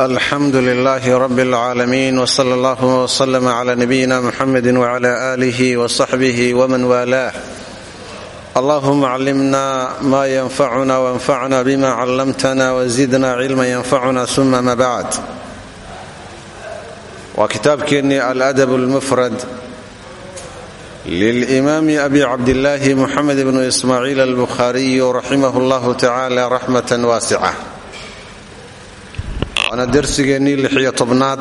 alxamdu lilaahi rabi اlcaalamiin wsala allahuma wslm cla nabiyina muxamedi wcla alih wsaxbih wman waalaah allahuma callimna ma yanfacuna wanfacna bima callamtana wzidna cilma yanfacuna uma ma bacd waa kitaabkeennii aladab lmufrad lilimaami abi cabdillaahi muxamed bnu ismaaciil albukhaariyu raximah llahu tacala raxmat waasica waana dersigeennii lixiyo tobnaad.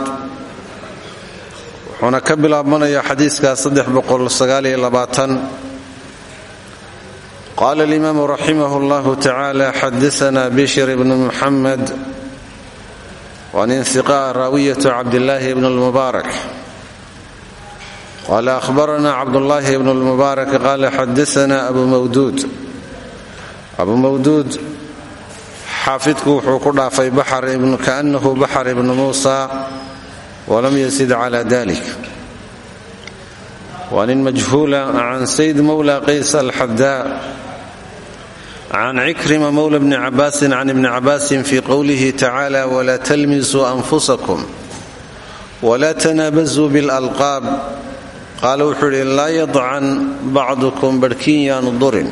Wuxuuna ka bilaabmanayaa xadiiska qaala alimaamu raximah llahu tacaala xadaana bishir bnu muxamed waa nin hiqaa raawiyatu cabdillaahi bn lmubaarak qaala ahbarana cabdullaahi bn lmubaarak qaala xadaana abu mawduud. Abu mawduud xaafidku wuxuu ku dhaafay kaanahu baxar ibnu muusa walam yasid cala dalik waa nin majhuula can sayd mowla qays alxadaa can cikrima mowla bni cabaasin can ibni cabaasin fii qowlihi tacala walaa talmisuu anfusakum wla tanaabasuu bilalqaab. Qaala wuxuu idhi laa yadcan bacdukum barhkiin yaanu durin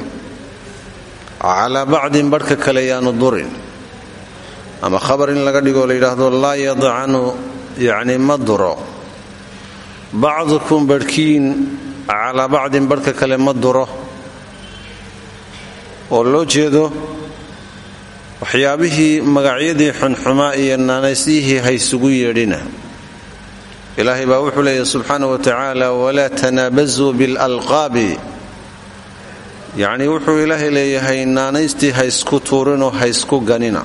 calaa bacdin barhka kale yaanu durin ama khabar in laga dhigoo la yidhaahdo laa yadcanu yacni ma duro bacdukum barhkiin calaa bacdin barhka kale ma duro oo loo jeedo waxyaabihii magacyadii xunxumaa iyo naanaysihii haysugu yeedhina ilaahay baa wuxuu leeyahy subxaana wa tacaala walaa tanaabasuu bilalqaabi yacnii wuxuu ilaahay leeyahay naanaystii haysku tuurinoo haysku ganina.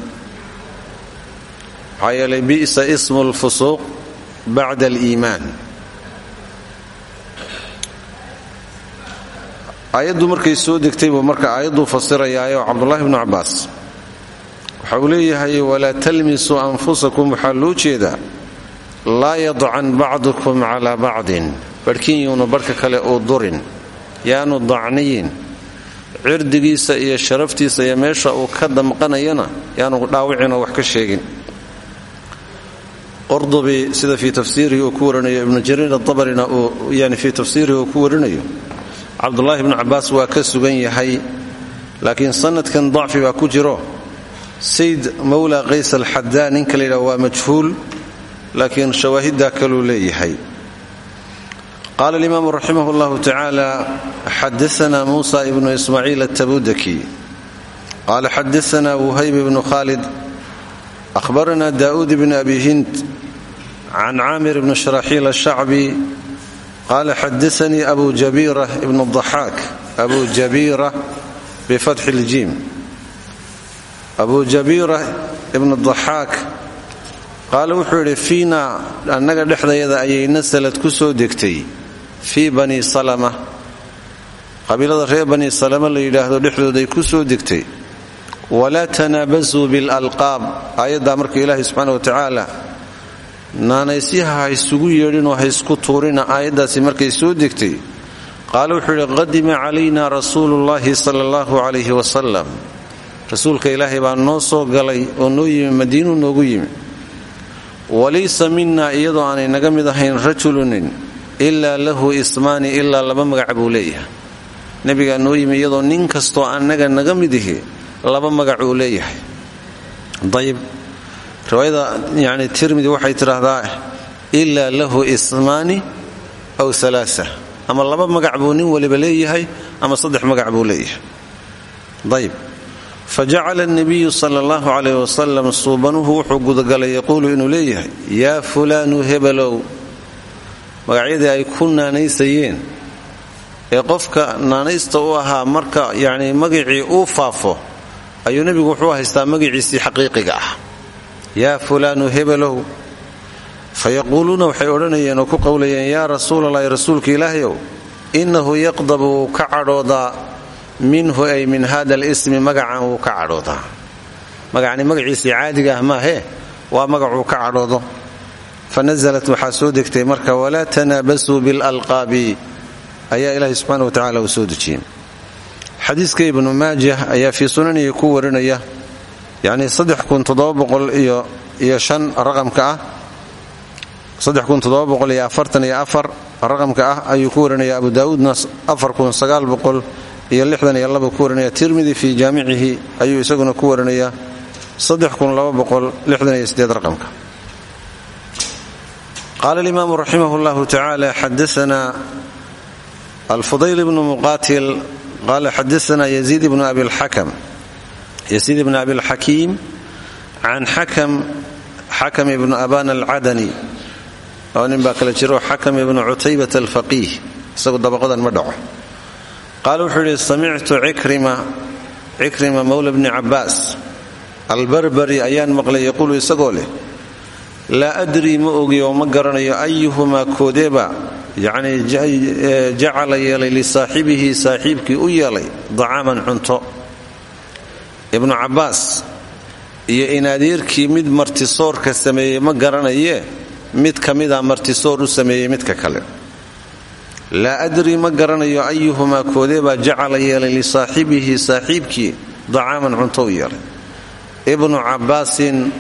Maxaa yeelay bi'sa ismu lfusuuq bacda aliimaan. Aayaddu markay soo degtay buu marka fasirayaayo cabdullaahi bnu cabbaas. Waxa uu leeyahay walaa talmisuu anfusakum waxaa loo jeedaa laa yadcan bacdukum calaa bacdin. Barhkin yuunu barhka kale uu durin yaanu dacniyin cirdigiisa iyo sharaftiisa iyo meesha uu ka damqanayana yaanu dhaawicinoo wax ka sheegin. Qurdubi sida fii tafsiirihi uu ku warinayo ibnu jariir adabarina uu yani fii tafsiirihi uu ku warinayo cabdullaahi ibnu cabbaas waa ka sugan yahay laakiin sanadkan dacfi baa ku jiro. Sayd mowla qays alxadaa ninka la yidhaha waa majhuul laakiin shawaahiddaa kaluu leeyahay qaala alimaamu raximah llahu tacaala xadaana muusa ibnu ismaaciil atabudaki qaala xadaana wuhayb ibnu khalid ahbarana daa'uud ibn abi hind can caamir ibni sharaxiil ashacbi qaala xadaanii abu jabiira ibn daxaak abu jabiira bifatxi iljiim abu jabiira ibnu daxaak qaala wuxuu yidhi fiina annaga dhexdayada ayay nasalad ku soo degtay fii bani salama. Qabiilada reer bani salama la yidhaahdo dhexdooday ku soo degtay. Walaa tanaabasuu bilalqaab aayaddaa marka ilaahay subxaana wa tacaala naanaysyaha ha isugu yeedhinoo ha isku tuurina aayaddaasi markay soo degtay. Qaala wuxuu qadima calayna rasuuluullaahi sala allahu calayhi wasalam rasuulka ilaahay baa noo soo galay oo noo yimi madiinuu noogu yimi. Walaysa minna iyadoo aanay naga mid ahayn rajulunin ilaa lahu ismaani ilaa laba magac buu leeyahay. Nebigaa noo yimi nin kastoo annaga naga mid ihi laba magac uu leeyahay. Ayib riwaayada yani tirmidi waxay tidhaahdaa ilaa lahu ismaani aw alaaa ama laba magac buu nin waliba leeyahay ama saddex magac leeyahay. Ayib fajacala nabiyu sala allahu calayh wasalam suubanuhu wuxuu gudagalay yaquulu inuu leeyahay yaa fulaanu hebelow magacyadii ay ku naanaysayeen ee qofka naanaysta u ahaa marka yacni magicii uu faafo ayuu nebigu wuxuu haystaa magiciisii xaqiiqiga ah. Yaa fulaanu hebelow fa yaquuluuna waxay odhanayeen oo ku qowlayeen yaa rasuulalahi rasuulka ilaahayow innahu yaqdabu wuu ka cadhoodaa minhu ay min hada alismi magacan wuu ka cadhoodaa. Magacni magaciisii caadiga ah maahee waa magacuu ka cadhoodo fa nasalat waxaa soo degtay marka walaa tanaabasuu bilalqaabi ayaa ilaahay subxana wa tacala uu soo dejiyey xadiiska ibnu maajah ayaa fii sunanihi ku warinaya yacnii iyo raqamka ah raqamka ah ayuu ku warinaya abu daawuudna iyo ku warinaya tirmidi fii jaamicihi ayuu isaguna ku warinaya raqamka qaala alimaamu raximah llahu tacaala xadaana alfudayl bnu muqatil qaala xadaana yaziid bnu abilxakiim can xakam ibnu aban alcadani oo nin baa kala jiro xakam ibnu cutaybat alfaqiih isagu dabaqadan ma dhaco qaala wuxuu yidhi samictu cikrima mowla bni cabbaas albarbari ayaan maqlay yaquulu isagoo leh laa adrii ma ogi oo ma garanayo ayuhumaa koodeeba. Yacnii jacala yeelay lisaaxibihi saaxiibkii u yeelay dacaaman cunto. Ibnu cabbaas iyo inaadiirkii mid martisoorka sameeyey ma garanayee mid ka mida martisoor u sameeyey midka kale. Laa adrii ma garanayo ayuhumaa koodeebaa jacala yeelay lisaaxibihi saaxiibkii dacaaman cunto u yeelay. Ibnu cabbaasin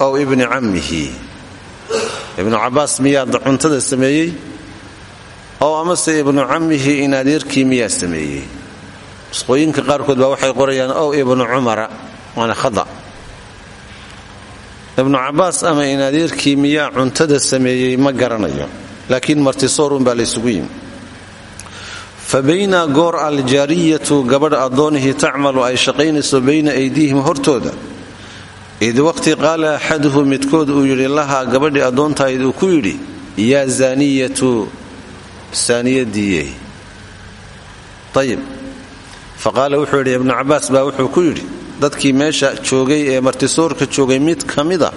ow ibni cammihi. Ibnu cabbaas miyaa cuntada sameeyey? Ow amase ibnu cammihi inaadiirkii miyaa sameeyey? Musqooyinka qaarkood baa waxay qorayaan ow ibnu cumara waana khada. Ibnu cabbaas ama inaadiirkii miyaa cuntada sameeyey ma garanayo. Laakiin martisoorun baa laysugu yimi. Fa bayna goor aljaariyatu gabadh addoonihii tacmalu ay shaqaynayso hortooda id waqti qaala axaduhu midkood uu yidhi lahaa gabadhii addoontahayd uu ku yidhi yaa zaaniyatu saaniyadiiye ayib fa qaala wuxuu yidhi ibnu cabbaas baa wuxuu ku yidhi dadkii meesha joogay ee martisoorka joogay mid ka mida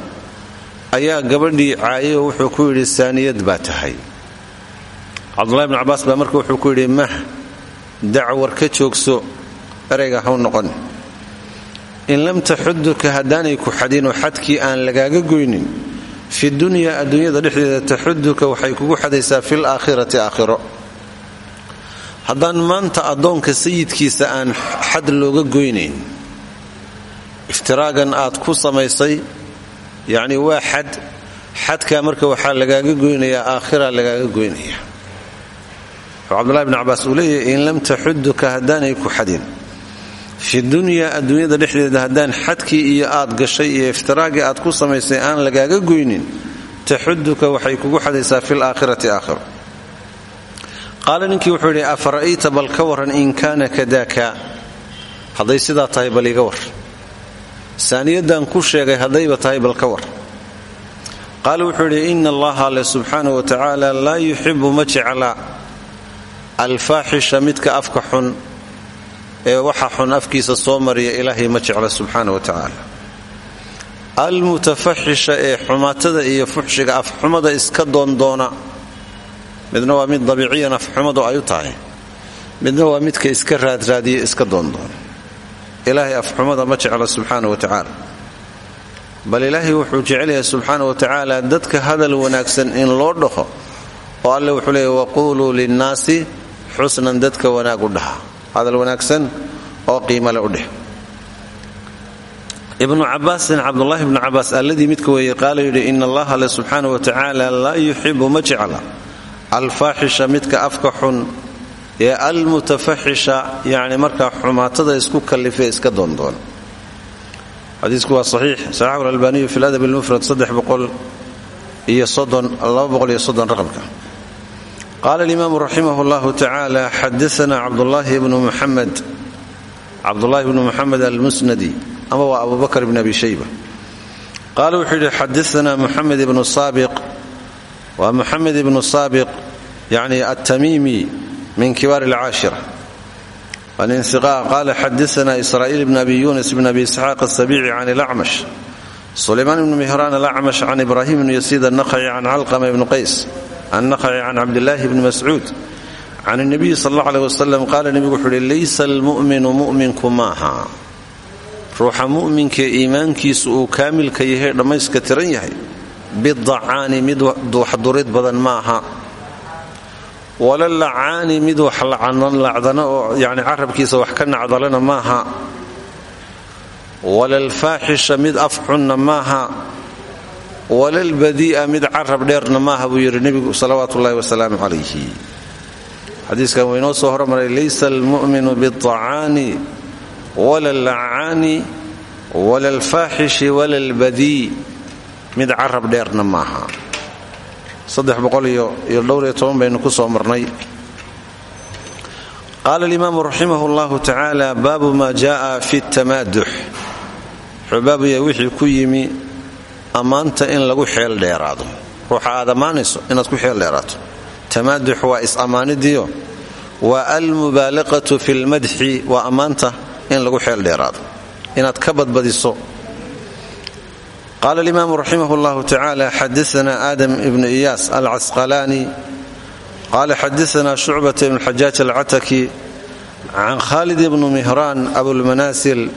ayaa gabadhii caayay oo wuxuu ku yidhi saaniyad baa tahay. Cabdullahi bnu cabbaas baa marka wuxuu ku yidhi mah dacwar ka joogso erayga haw noqon in lam taxuduka haddaanay ku xadinoo xadkii aan lagaaga goynin fi dunyaa adduunyada dhexdeeda taxuduka waxay kugu xadaysaa fil aakhirati aakhiro. Haddaan maanta addoonka sayidkiisa aan xad looga goynayn iftiraagan aad ku samaysay yacni waa xad xadkaa marka waxaa lagaaga goynayaa aakhira lagaaga goynaya wuxuu cabdullahi bn cabbaas uu in lam taxuduka haddaanay ku xadin fi dunyaa adduunyada dhexdeeda haddaan xadkii iyo aad gashay iyo iftiraaggii aad ku samaysay aan lagaaga goynin taxuduka waxay kugu xadaysaa fil aakhirati aakhiro. Qaala ninkii wuxuu yidhi afara'ayta bal ka warran in kaana kadaaka hadday sidaa tahay bal iga war. Saaniyadan ku sheegay haddayba tahay bal ka war. Qaala wuxuu yidhi ina allaha alle subxaanahu wa tacaala laa yuxibu ma jecla alfaaxisha midka afka xun ee waxa xun afkiisa soo mariya ilaahay ma jecla subxaana wa tacaala. Almutafaxisha ee xumaatada iyo fuxshiga afxumada iska doondoona midna waa mid dabiiciyan afxumadu ay u tahay midna waa midka iska raadraadiya iska doondoona ilaahay afxumada ma jecla subxaana wa tacaala. Bal ilaahay wuxuu jecelyahay subxaana wa tacaala dadka hadal wanaagsan in loo dhaho oo alle wuxuu leeya waquuluu linnaasi xusnan dadka wanaag u dhaha hadal wanaagsan oo qiimale u dheh. Ibnu cabaasin cabdulahi ibnu cabaas alladii midka weeye qaala yidhi ina allaha le subxaana wa tacaala laa yuxibu ma jecla. Alfaaxisha midka afka xun ee almutafaxisha yacni markaa xumaatada isku kallifee iska doondoon. Xadiisku waa saxiix. Saxaxu lalbaaniyu fi ladab almufrad iyo raqamka qaala alimaamu raximah llahu tacaala xadaana cabdulahi bnu muxamed cabdulahi bnu muxamed almusnadi ama waa abu bakr bn abi shayba qaala wuxuu yidhi xadaana muxamed ibnu saabiq waa muxamed ibnu saabiq yani atamiimi min kibaar alcaashira qaala xadaana israa'iil bn abi yunis bn abi isxaaq asabici can ilacmash sulaymaan ibnu mihraan alacmash can ibrahim bn yasiid annaqaci can calqama ibnu qays annaqaci can cabdillaahi bni mascuud can nabiyi sal alla aleh wasalam qaala nebigu wuxuu uhi laysa almu'minu mu'minku maaha ruuxa mu'minkee iimaankiisu uu kaamilka yahay dhammayska tiran yahay bidacaani mid waxdurid badan maaha wala lacaani mid wax lacdana oo yani carabkiisa wax ka nacdalana maaha wala alfaaxisha mid af xunna maaha walalbadii'a mid carab dheerna maaha buu yidhi nebigu salawaatu ullahi wasalaamu calayhi. Xadiiskan waynoo soo hormaray laysa almu'minu biacaani wala allacaani wala alfaaxishi wala albadii. Mid carab dheerna maaha. Baynu ku soo marnay. Qaala alimaamu raximah llahu tacaala baabu maa jaaa fi tamaadux wuxuu baabaya wixii ku yimi ammaanta in lagu xeel dheeraado. Ruuxa aad ammaanayso ku xeel dheeraato. Tamaadux waa is-ammaanidiyo waa almubaalaqatu fi lmadxi waa ammaanta in lagu xeel dheeraado. Inaad ka badbadiso. Qaala alimaamu raximah llahu tacaala xadaana aadam ibnu iyaas alcasqalaani qaala xadaana shucbata ibn xajaaj alcataki can khalid ibnu mihraan abulmanaasil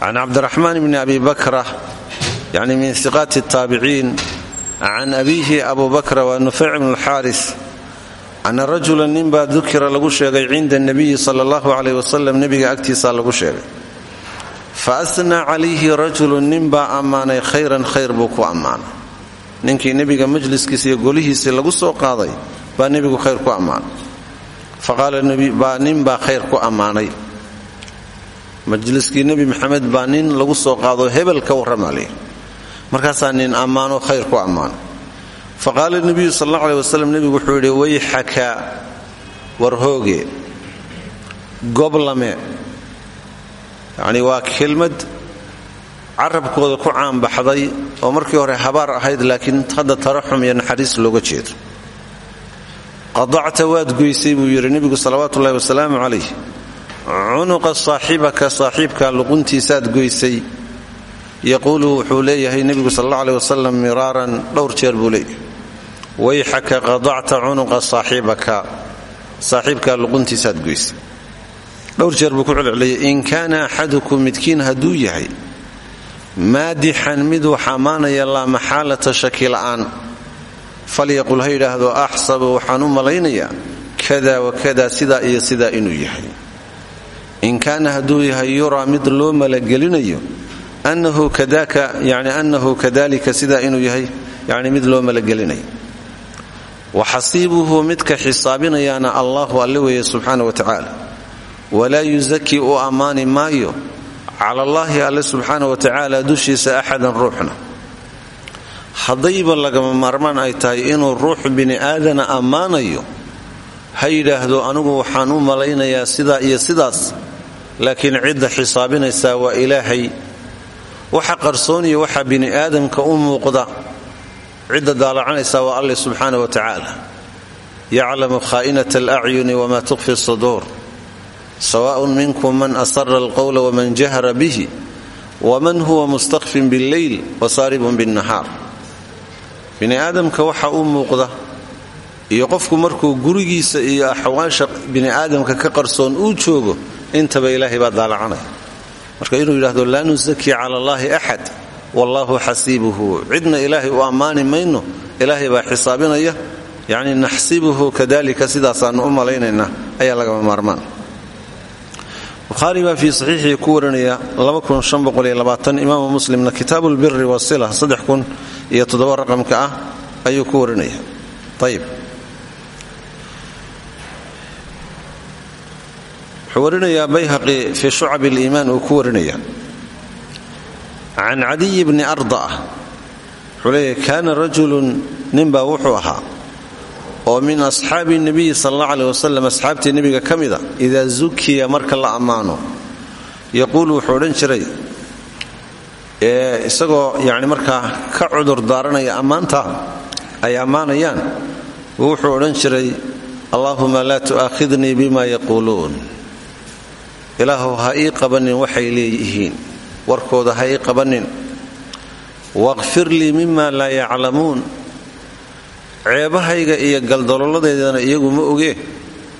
can cabdiraxmaan bni abi bakra yani min iqaati taabiciin can abiihi abu bakra waa nufayc bn alxaaris ana rajula ninbaa dukira lagu sheegay cinda nabiyi sala allahu caleyh wasalam nebiga agtiisa lagu sheegay fa asnaa calayhi rajulun ninbaa ammaanay khayran khayr majliskiisa iyo lagu soo qaaday baa nebigu khayr ku ammaanay faqaala baa ninbaa khayr ku ammaanay majliskii nebi maxamed baa nin lagu soo qaado hebel ka warramaalay markaasaa nin ammaano khayr ku ammaanay fa qaala nebiyu sal alla aleh wasalam nebigu wuxuu yidhi wayxaka warhooge goblame. Yacni waa kelmad carabkooda ku caanbaxday oo markii hore habaar ahayd laakiin hadda taraxum iyo naxariis looga jeedo. Qadacta waad goysay buu yidhi nebigu salawaatu ullahi wasalaamu calayh cunuqa saaxibaka saaxiibka luquntiisaad goysay yaquulu wuxuu leeyahay nebigu sal alla aleh wasalam miraaran dhowr jeer buu leeyahay. Wayxaka qadacta cunuqa saaxibaka saaxiibka luquntiisaad goysay dhowr jeer buu ku celceliyay in kaana axadukum midkiin hadduu yahay maadixan mid wax ammaanaya laa maxaalata shaki la'aan. Falyaqul ha yidhaahdo axsabu waxaan u malaynayaa kada wakada sidaa iyo sidaa inuu yahay. In kaana hadduu yahay yuraa mid loo malagelinayo annahu kadalika sidaa inuu yahay yani mid loo malagelinayo waxasiibuhu midka xisaabinayaana allahu alle weeye subxaana wa tacaala walaa yusaki u ammaani maayo cala allaahi alle subxaana wa tacaala dushiisa axadan ruuxna haddayba lagama maarmaan ay tahay inuu ruux bini aadana ammaanayo ha yidhaahdo anigu waxaan u malaynayaa sidaa iyo sidaas laakiin cidda xisaabinaysaa waa ilaahay waxa qarsooniyo waxaa bini'aadamka u muuqda cidda daalacanaysa waa alle subxaana wa tacaala yaclamu khaa'inata alacyuni wama tukfi suduur sawa'un minkum man asara alqowla waman jahra bihi waman huwa mustakfin billeyl wasaaribun binnahaar bini'aadamka waxa u muuqda iyo qofku markuu gurigiisa iyo axwaasha bini'aadamka ka qarsoon uu joogo intaba ilaahay baa daalacanaya marka inuu yidhahdo laa nusaki cala allahi axad wallahu xasiibuhu. Cidna ilaahay u ammaani mayno ilaahay baa xisaabinaya. Yacni naxsibuhu kadalika sidaasaannu u malaynaynaa ayaa lagama maarmaan. Bukhaari baa fii saxiixii ku warinaya imaamu muslimna kitaabu lbiri wasila raqamka ah ayuu ku warinaya wuxuu warinayaa bayhaqi fii shucab liimaan uu ku warinaya can cadiy bni arda wuxuu leeyahy kaana rajulun ninbaa wuxuu ahaa oo min asxaabi nabiyi sal alla aleh wasalam asxaabtii nebiga ka mida idaa zukiya marka la ammaano. Yaquulu wuxuu odhan jiray isagoo yani markaa ka cudur daaranaya ammaanta ay ammaanayaan? Wuxuu odhan jiray allaahuma laa tu'aakhidnii bima yaquuluun ilaahu ha ii qabanin waxay leeyihiin. Warkooda ha ii qabanin. Waqfir lii mima laa yaclamuun. Ceebahayga iyo galdololadeedana iyagu ma ogee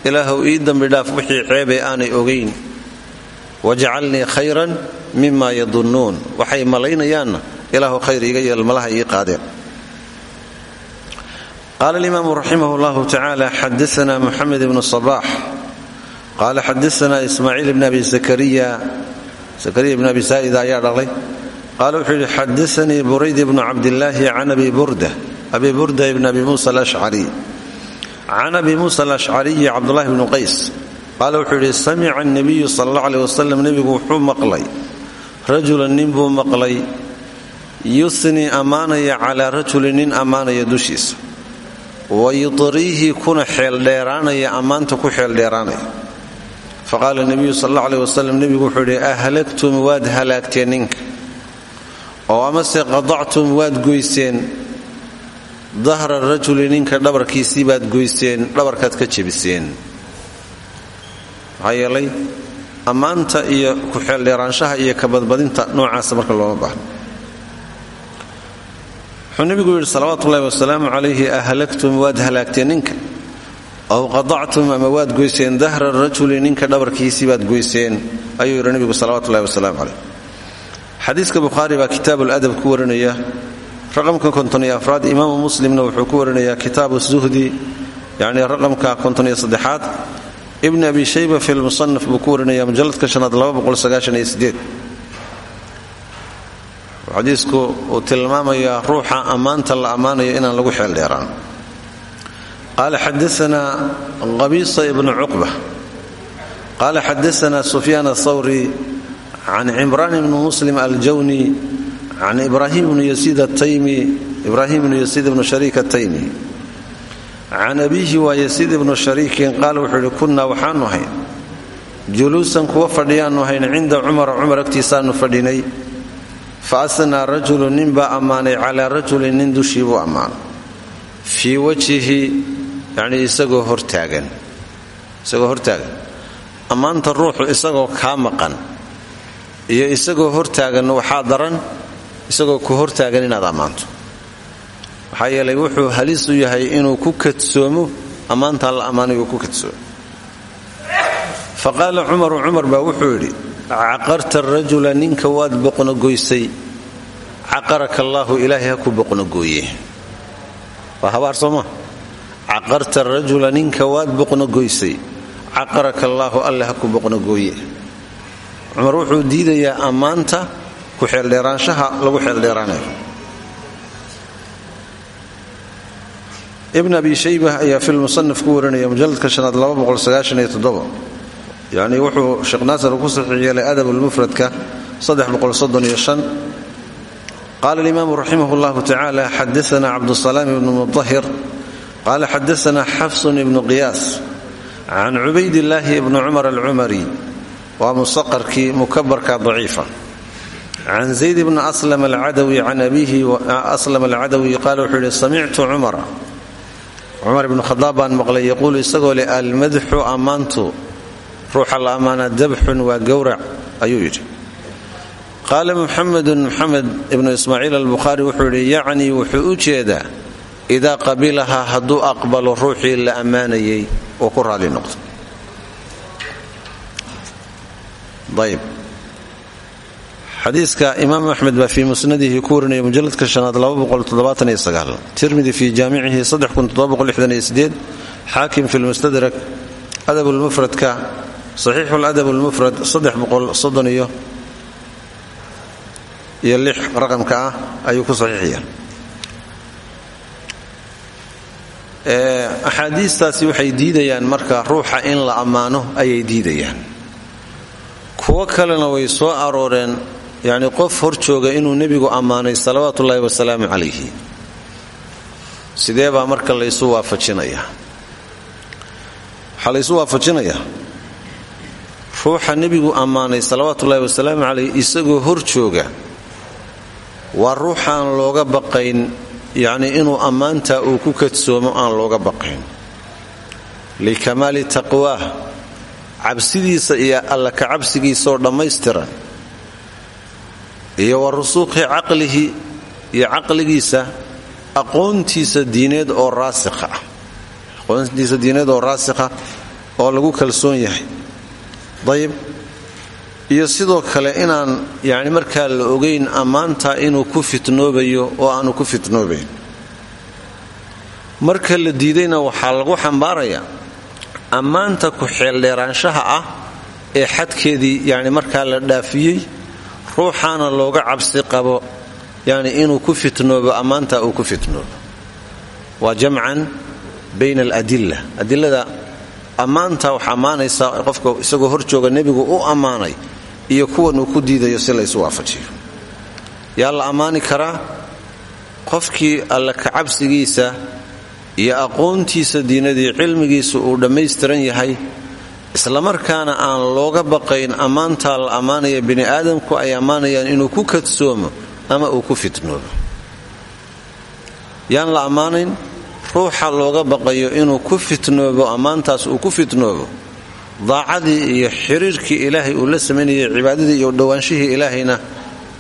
ilaahuw ii dembidhaaf wixii ceebee aanay ogayn wajcalnii khayran mima yadunnuun. Waxay malaynayaanna ilaahu khayr iga malaha ii qaadeen. Qaala alimaamu raximah llahu tacaala xadaana muxamed ibnu sabax qaala xadaana ismaaciil bn abi zakariya bn abi saa'ida ayaa dhalay qaala wuxuu yidhi xadaanii burayd bnu cabdillaahi can abi burda abi burda ibn abi muusa alashcari can abi muusa alashcariyi cabdulahi bnu qays qaala wuxuu yidhi samica nabiyu sal alla aleh wasalam nebigu wuxuu maqlay rajulan nin buu maqlay yusnii ammaanaya calaa rajulin nin ammaanaya dushiisa wa yudriihi kuna xeeldheeraanaya ammaanta ku xeeldheeraanaya faqaala nebiyu sal alla aleh wasalam nebigu wuxuu yidhi ahlagtum waad halaagteen ninka? Oo amase qadactum waad goyseen dahra rajuli ninka dhabarkiisii baad goyseen dhabarkaad ka jebiseen. Maxaa yeelay ammaanta iyo ku-xeeldheeraanshaha iyo kabadbadinta noocaasa marka looma baahno wuxuu nebigu yidhi salawaatuullahi wasalaamu calayhi ahlagtum waad halaagteen ninka aw qadactum ama waad goyseen dahra rajuli ninka dhabarkiisii baad goyseen ayuu yidhi nebigu salawatullahi wasalaamu calayh. Xadiiska bukhaari baa kitaabu ladab ku warinaya raqamka konton-iyo afraad imaamu muslimna wuxuu ku warinayaa kitaabu zuhdi yacnii raqamka konton-iyo saddexaad. Ibn abi shayba fi lmusanaf buu ku warinaya mujalladka shanaad xadiisku uu tilmaamayaa ruuxa ammaanta la ammaanayo inaan lagu xeeldheeraan qaala xadaana qabiisa ibnu cuqba qaala xadaana sufyaan athawri can cimraan ibni muslim aljawni can ibrahim bnu yasiid ibnu shariik ataymi can abiihi waa yasiid ibnu shariikin qaala wuxuu yidhi kunnaa waxaanu hayn juluusan kuwa fadhiyaannu hayn cinda cumara cumar agtiisaannu fadhinay fa asnaa rajulu calaa rajulin nin buu ammaanay fii wajhihi yacnii isagoo hortaagan isagoo hortaagan ammaanta ruuxu isagoo kaa maqan iyo isagoo hortaagan waxaa daran isagoo ku hortaagan inaad ammaanto. Maxaa yeelay wuxuu halis u yahay inuu ku kadsoomo ammaantaa la ammaanay uu ku kadsoomo. Fa qaala cumaru cumar wuxuu yidhi caqarta rajula ninka waad boqnogoysay? Caqaraka allaahu ilaahay ha ku boqnogooye waa habaar sooma caqarta rajula ninka waad boqnogoysay caqaraka allaahu alle ha ku boqnogooye cumar wuxuu diidayaa ammaanta ku xeeldheeraanshaha lagu xeeldheeraanayo ibn abi shaybah ayaa fi lmusanaf ku warinaya mujalladka shanaad yacnii wuxuu sheekh naasir ku saxiix yeelay adab lmufradka qaala alimaamu raximah llahu tacaala xadaana cabdusalaam ibnu mudahir qaala xadaana xafsun ibnu qiyaas can cubaydillaahi ibni cumar alcumari waa musaqarkii mukabarka daciifa can zayd bni aslam alcadawi can abiihi aslam alcadawi qaala wuxuu yidhi samictu cumara cumar ibnu khadaab baan maqlay yaquulu isagoo leh almadxu ammaantu ruuxa la ammaanaa dabxun waa gowrac ayuu yidhi qaala muxamedun muxamed ibnu ismaaciil albukhaari wuxuu yidhi yacnii wuxuu u jeedaa idaa qabilahaa hadduu aqbalo ruuxii la ammaanayay oo ku raali noqdo. Ayb xadiiska imaam axmed baa fii musnadihi ku warinaya mujaladka shanaad tirmidi fii jaamicihi xaakim fi lmustadrak adab lmufradka saxiixu ladab lmufrad iyo raqamka ah ayuu ku saxiixaya axaadiistaasi waxay diidayaan marka ruuxa in la ammaano ayay diidayaan. Kuwo kalena way soo arooreen yacni qof hor jooga inuu nebigu ammaanay salawaatu ullaahi wasalaamu calayhi. Sidee baa marka laysu waafajinayaa waxaa laysu waafajinayaa ruuxa nebigu ammaanay salawaatuullaahi wasalaamu calayh isagoo hor jooga. Waa ruuxaan looga baqayn yacnii inuu ammaantaa uu ku kadsoomo aan looga baqayn. Likamaali taqwaah cabsidiisa iyo alla ka cabsigiisaoo dhammaystiran. Iyo wa rusuuqi caqlihi iyo caqligiisa aqoontiisa diineed oo raasikha ah. Aqoontiisa diineed oo raasikha oo lagu kalsoon yahay. Dayib iyo sidoo kale inaan yacni markaa la ogayn ammaantaa inuu ku fitnoobayo oo aanu ku fitnoobayn. Marka la diidayna waxaa lagu xambaarayaa ammaanta ku xeeldheeraanshaha ah ee xadkeedii yacni markaa la dhaafiyey ruuxaana looga cabsi qabo yani inuu ku fitnoobo ammaantaa uu ku fitnoobo. Waa jamcan bayna aladilla. Adilada ammaanta wax ammaanaysaa qofka isagoo hor jooga nebigu u ammaanay iyo kuwan uu ku diidayo si laysu waafajiyo. Yaa la ammaani karaa qofkii alle kacabsigiisa iyo aqoontiisa diinadii cilmigiisa uu dhammaystiran yahay islamarkaana aan looga baqayn ammaantaa la ammaanaya bini aadamku ay ammaanayaan inuu ku kadsoomo ama uu ku fitnoobo yaan la ammaanayn ruuxa looga baqayo inuu ku fitnoobo ammaantaas uu ku fitnoobo daacadii iyo xiriirkii ilaahay uu la samaynayay cibaadadii iyo dhowaanshihii ilaahayna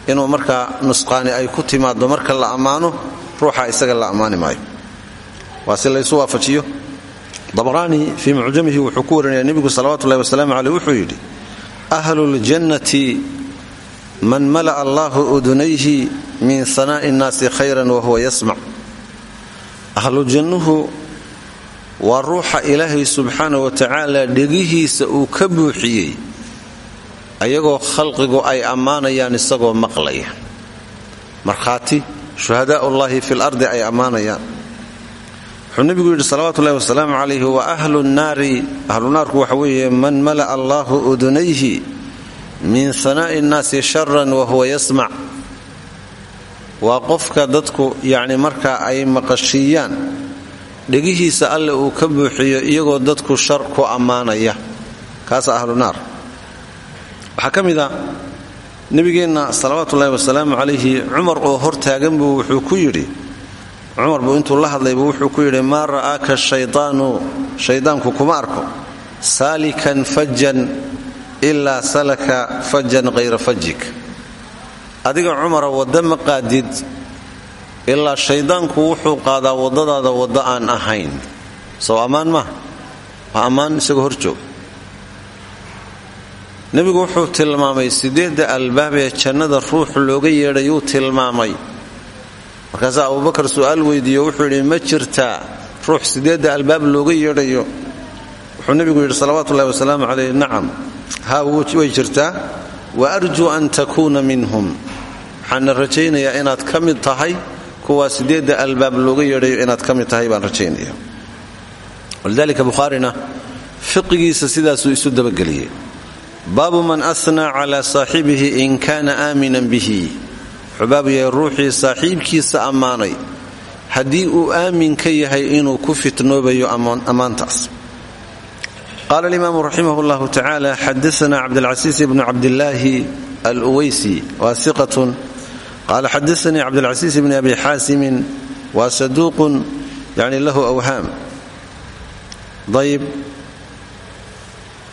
inuu markaa nusqaani ay ku timaado marka la ammaano ruuxa isaga la ammaani maayo. Waa si laysu waafajiyo. Dabraani fii mucjamihi wuxuu ku warinaya nebigu salawatullahi wasalaamu caleyh wuxuu yidhi ahluljannati man mala'a allahu udunayhi min sanaa'i nnaasi khayran wahuwa yasmac ahlujannuhu waa ruuxa ilaahay subxaana wa tacaala dhegihiisa uu ka buuxiyey ayagoo khalqigu ay ammaanayaan isagoo maqlaya. Markhaati shuhadaa'ullaahi fil ardi ay ammaanayaan. Wuxuu nebigu yidhi salawatullahi wasalaamu calayhi wa ahlu nnaari ahlunaarku waxa weeye man mala'a allaahu udunayhi min sanaa'i nnaasi sharan wa huwa yasmac waa qofka dadku yacni markaa ay maqashiiyaan dhegihiisa alle uu ka buuxiyo iyagoo dadku shar ku ammaanaya. Kaasa ahlu naar. Waxaa ka mid a nebigeenna salawaatuullahi wasalaamu calayhi cumar oo hor taagan buu wuxuu ku yidhi cumar buu intuu la hadlaybu wuxuu ku yidhi maa ra'aaka shaydaanu shayddaanku kuma arko. Saalikan fajan ilaa salaka fajan hayra fajik adiga cumara wadda ma qaadid ilaa shayddaanku wuxuu qaadaa waddadaada waddo aan ahayn. Sow ammaan maaha waa ammaan isagoo hor wuxuu tilmaamay siddeedda albaab ee jannada ruux looga yeedhayuu tilmaamay. Markaasaa abubakar su'aal weydiiyo wuxuu yidhi ma jirtaa ruux siddeedda albaab looga yeedhayo? Wuxuu nebigu yidhi salawaatuullahi wasalaamu calayh nacam haa way jirtaa. Wa arjuu an takuuna minhum. Waxaana rajaynayaa inaad ka mid tahay kuwaa siddeedda albaab looga yeedhayo inaad ka mid tahay baan rajaynaya walidaalika bukhaarina fiqigiisa sidaasuu isu dabageliyey. Baabu man asnaa calaa saaxibihi in kaana aaminan bihi. Wuxuu baabu yahay ruuxii saaxiibkiisa ammaanay. Haddii uu aamin ka yahay inuu ku fitnoobayo ammaantaas. Qaala alimaamu raximah llahu tacaala xadaana cabdilcasiis bnu cabdillaahi aluweysi waa iqatun qaala xadaanii cabdilcasiis bni abi xaasimin waa saduuqun yani lahu awhaam ayb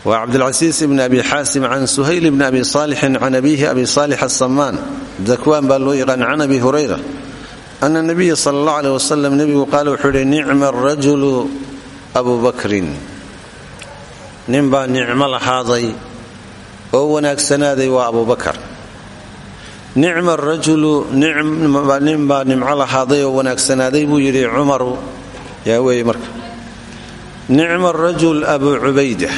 waa cabdilcasiis bni abi xaasim can suhayl bni abi saalixin can abiihi abi saalix asamaan dakwaan baa loo yaqaan can abi hurayra ana nabiya sala allah aleh wasalam nebigu qaala wuxuu yidhi nicma arajulu abu bakrin ninbaa nicmo lahaaday oo wanaagsanaaday waa abubakar nicma arajulu ninbaa nimco lahaaday oo wanaagsanaaday buu yidhi cumaru. Yaa weeye marka. Nicma arajul abu cubayda.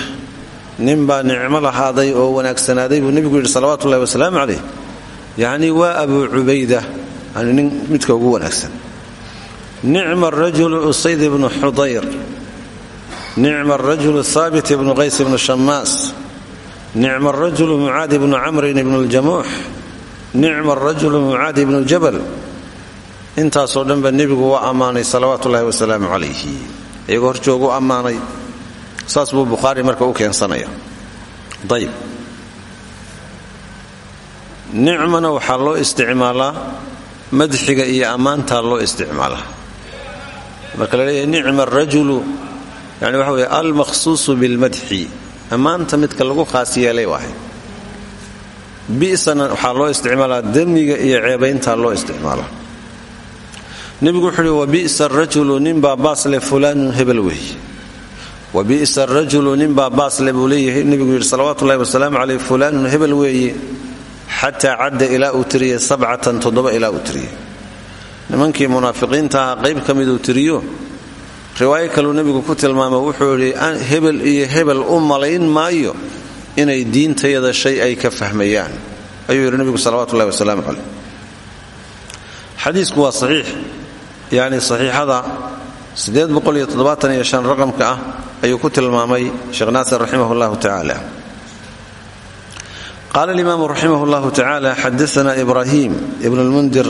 Ninbaa nicmo lahaaday oo wanaagsanaaday buu nebigu yidhi salawatullahi wasalaamu calayh. Yacnii waa abu cubayda. Nin midka ugu wanaagsan. Nicma arajulu usayd ibnu xudayr. Nicma arajulu haabit ibnu qays ibnu shamaas nicma arajulu mucaadi ibnu camrin ibnu ljamuux nicma arajulu mucaadi ibnu jabal. Intaasoo dhanba nebigu waa ammaanay salawaatuullahi wasalaamu calayhi. Iyagoo hor joogu ammaanay saas buu bukhaari marka u keensanaya ayb nicmana waxaa loo isticmaalaa madxiga iyo ammaantaa loo isticmaalaa. Marka la leeyahay nicma arajulu yani waxa weye almaqsuusu bilmadxi ammaanta midka lagu khaas yeelay bi'sana waxaa loo isticmaalaa demiga iyo ceebayntaa loo isticmaalaa. Nebigu wuxuu uhi wabi'sa arajulu ninbaa baasle fulaanun hebel weeye wabi'sa arajulu ninbaa baasle buu leeyahay. Nebigu yidhi salawatullahi wasalaamu caleyh fulaanun hebel weeye xataa cadda ilaa uu tiriyey sabcatan toddoba ilaa uu munaafiqiinta qayb ka miduu tiriyo? Riwaayo kaluu ku tilmaamo wuxuu idhi hebel iyo hebel u malayn maayo inay diintayada shay ay ka fahmayaan. Ayuu yidhi nebigu salawatu ullahi wasalaamu caleyh. Xadiisku waa saxiix. Yacni saxiixada raqamka ah ayuu ku tilmaamay sheekh naasir raximah llahu tacaala. Qaala alimaamu raximah llahu tacaala xadaana ibrahim ibn lmundir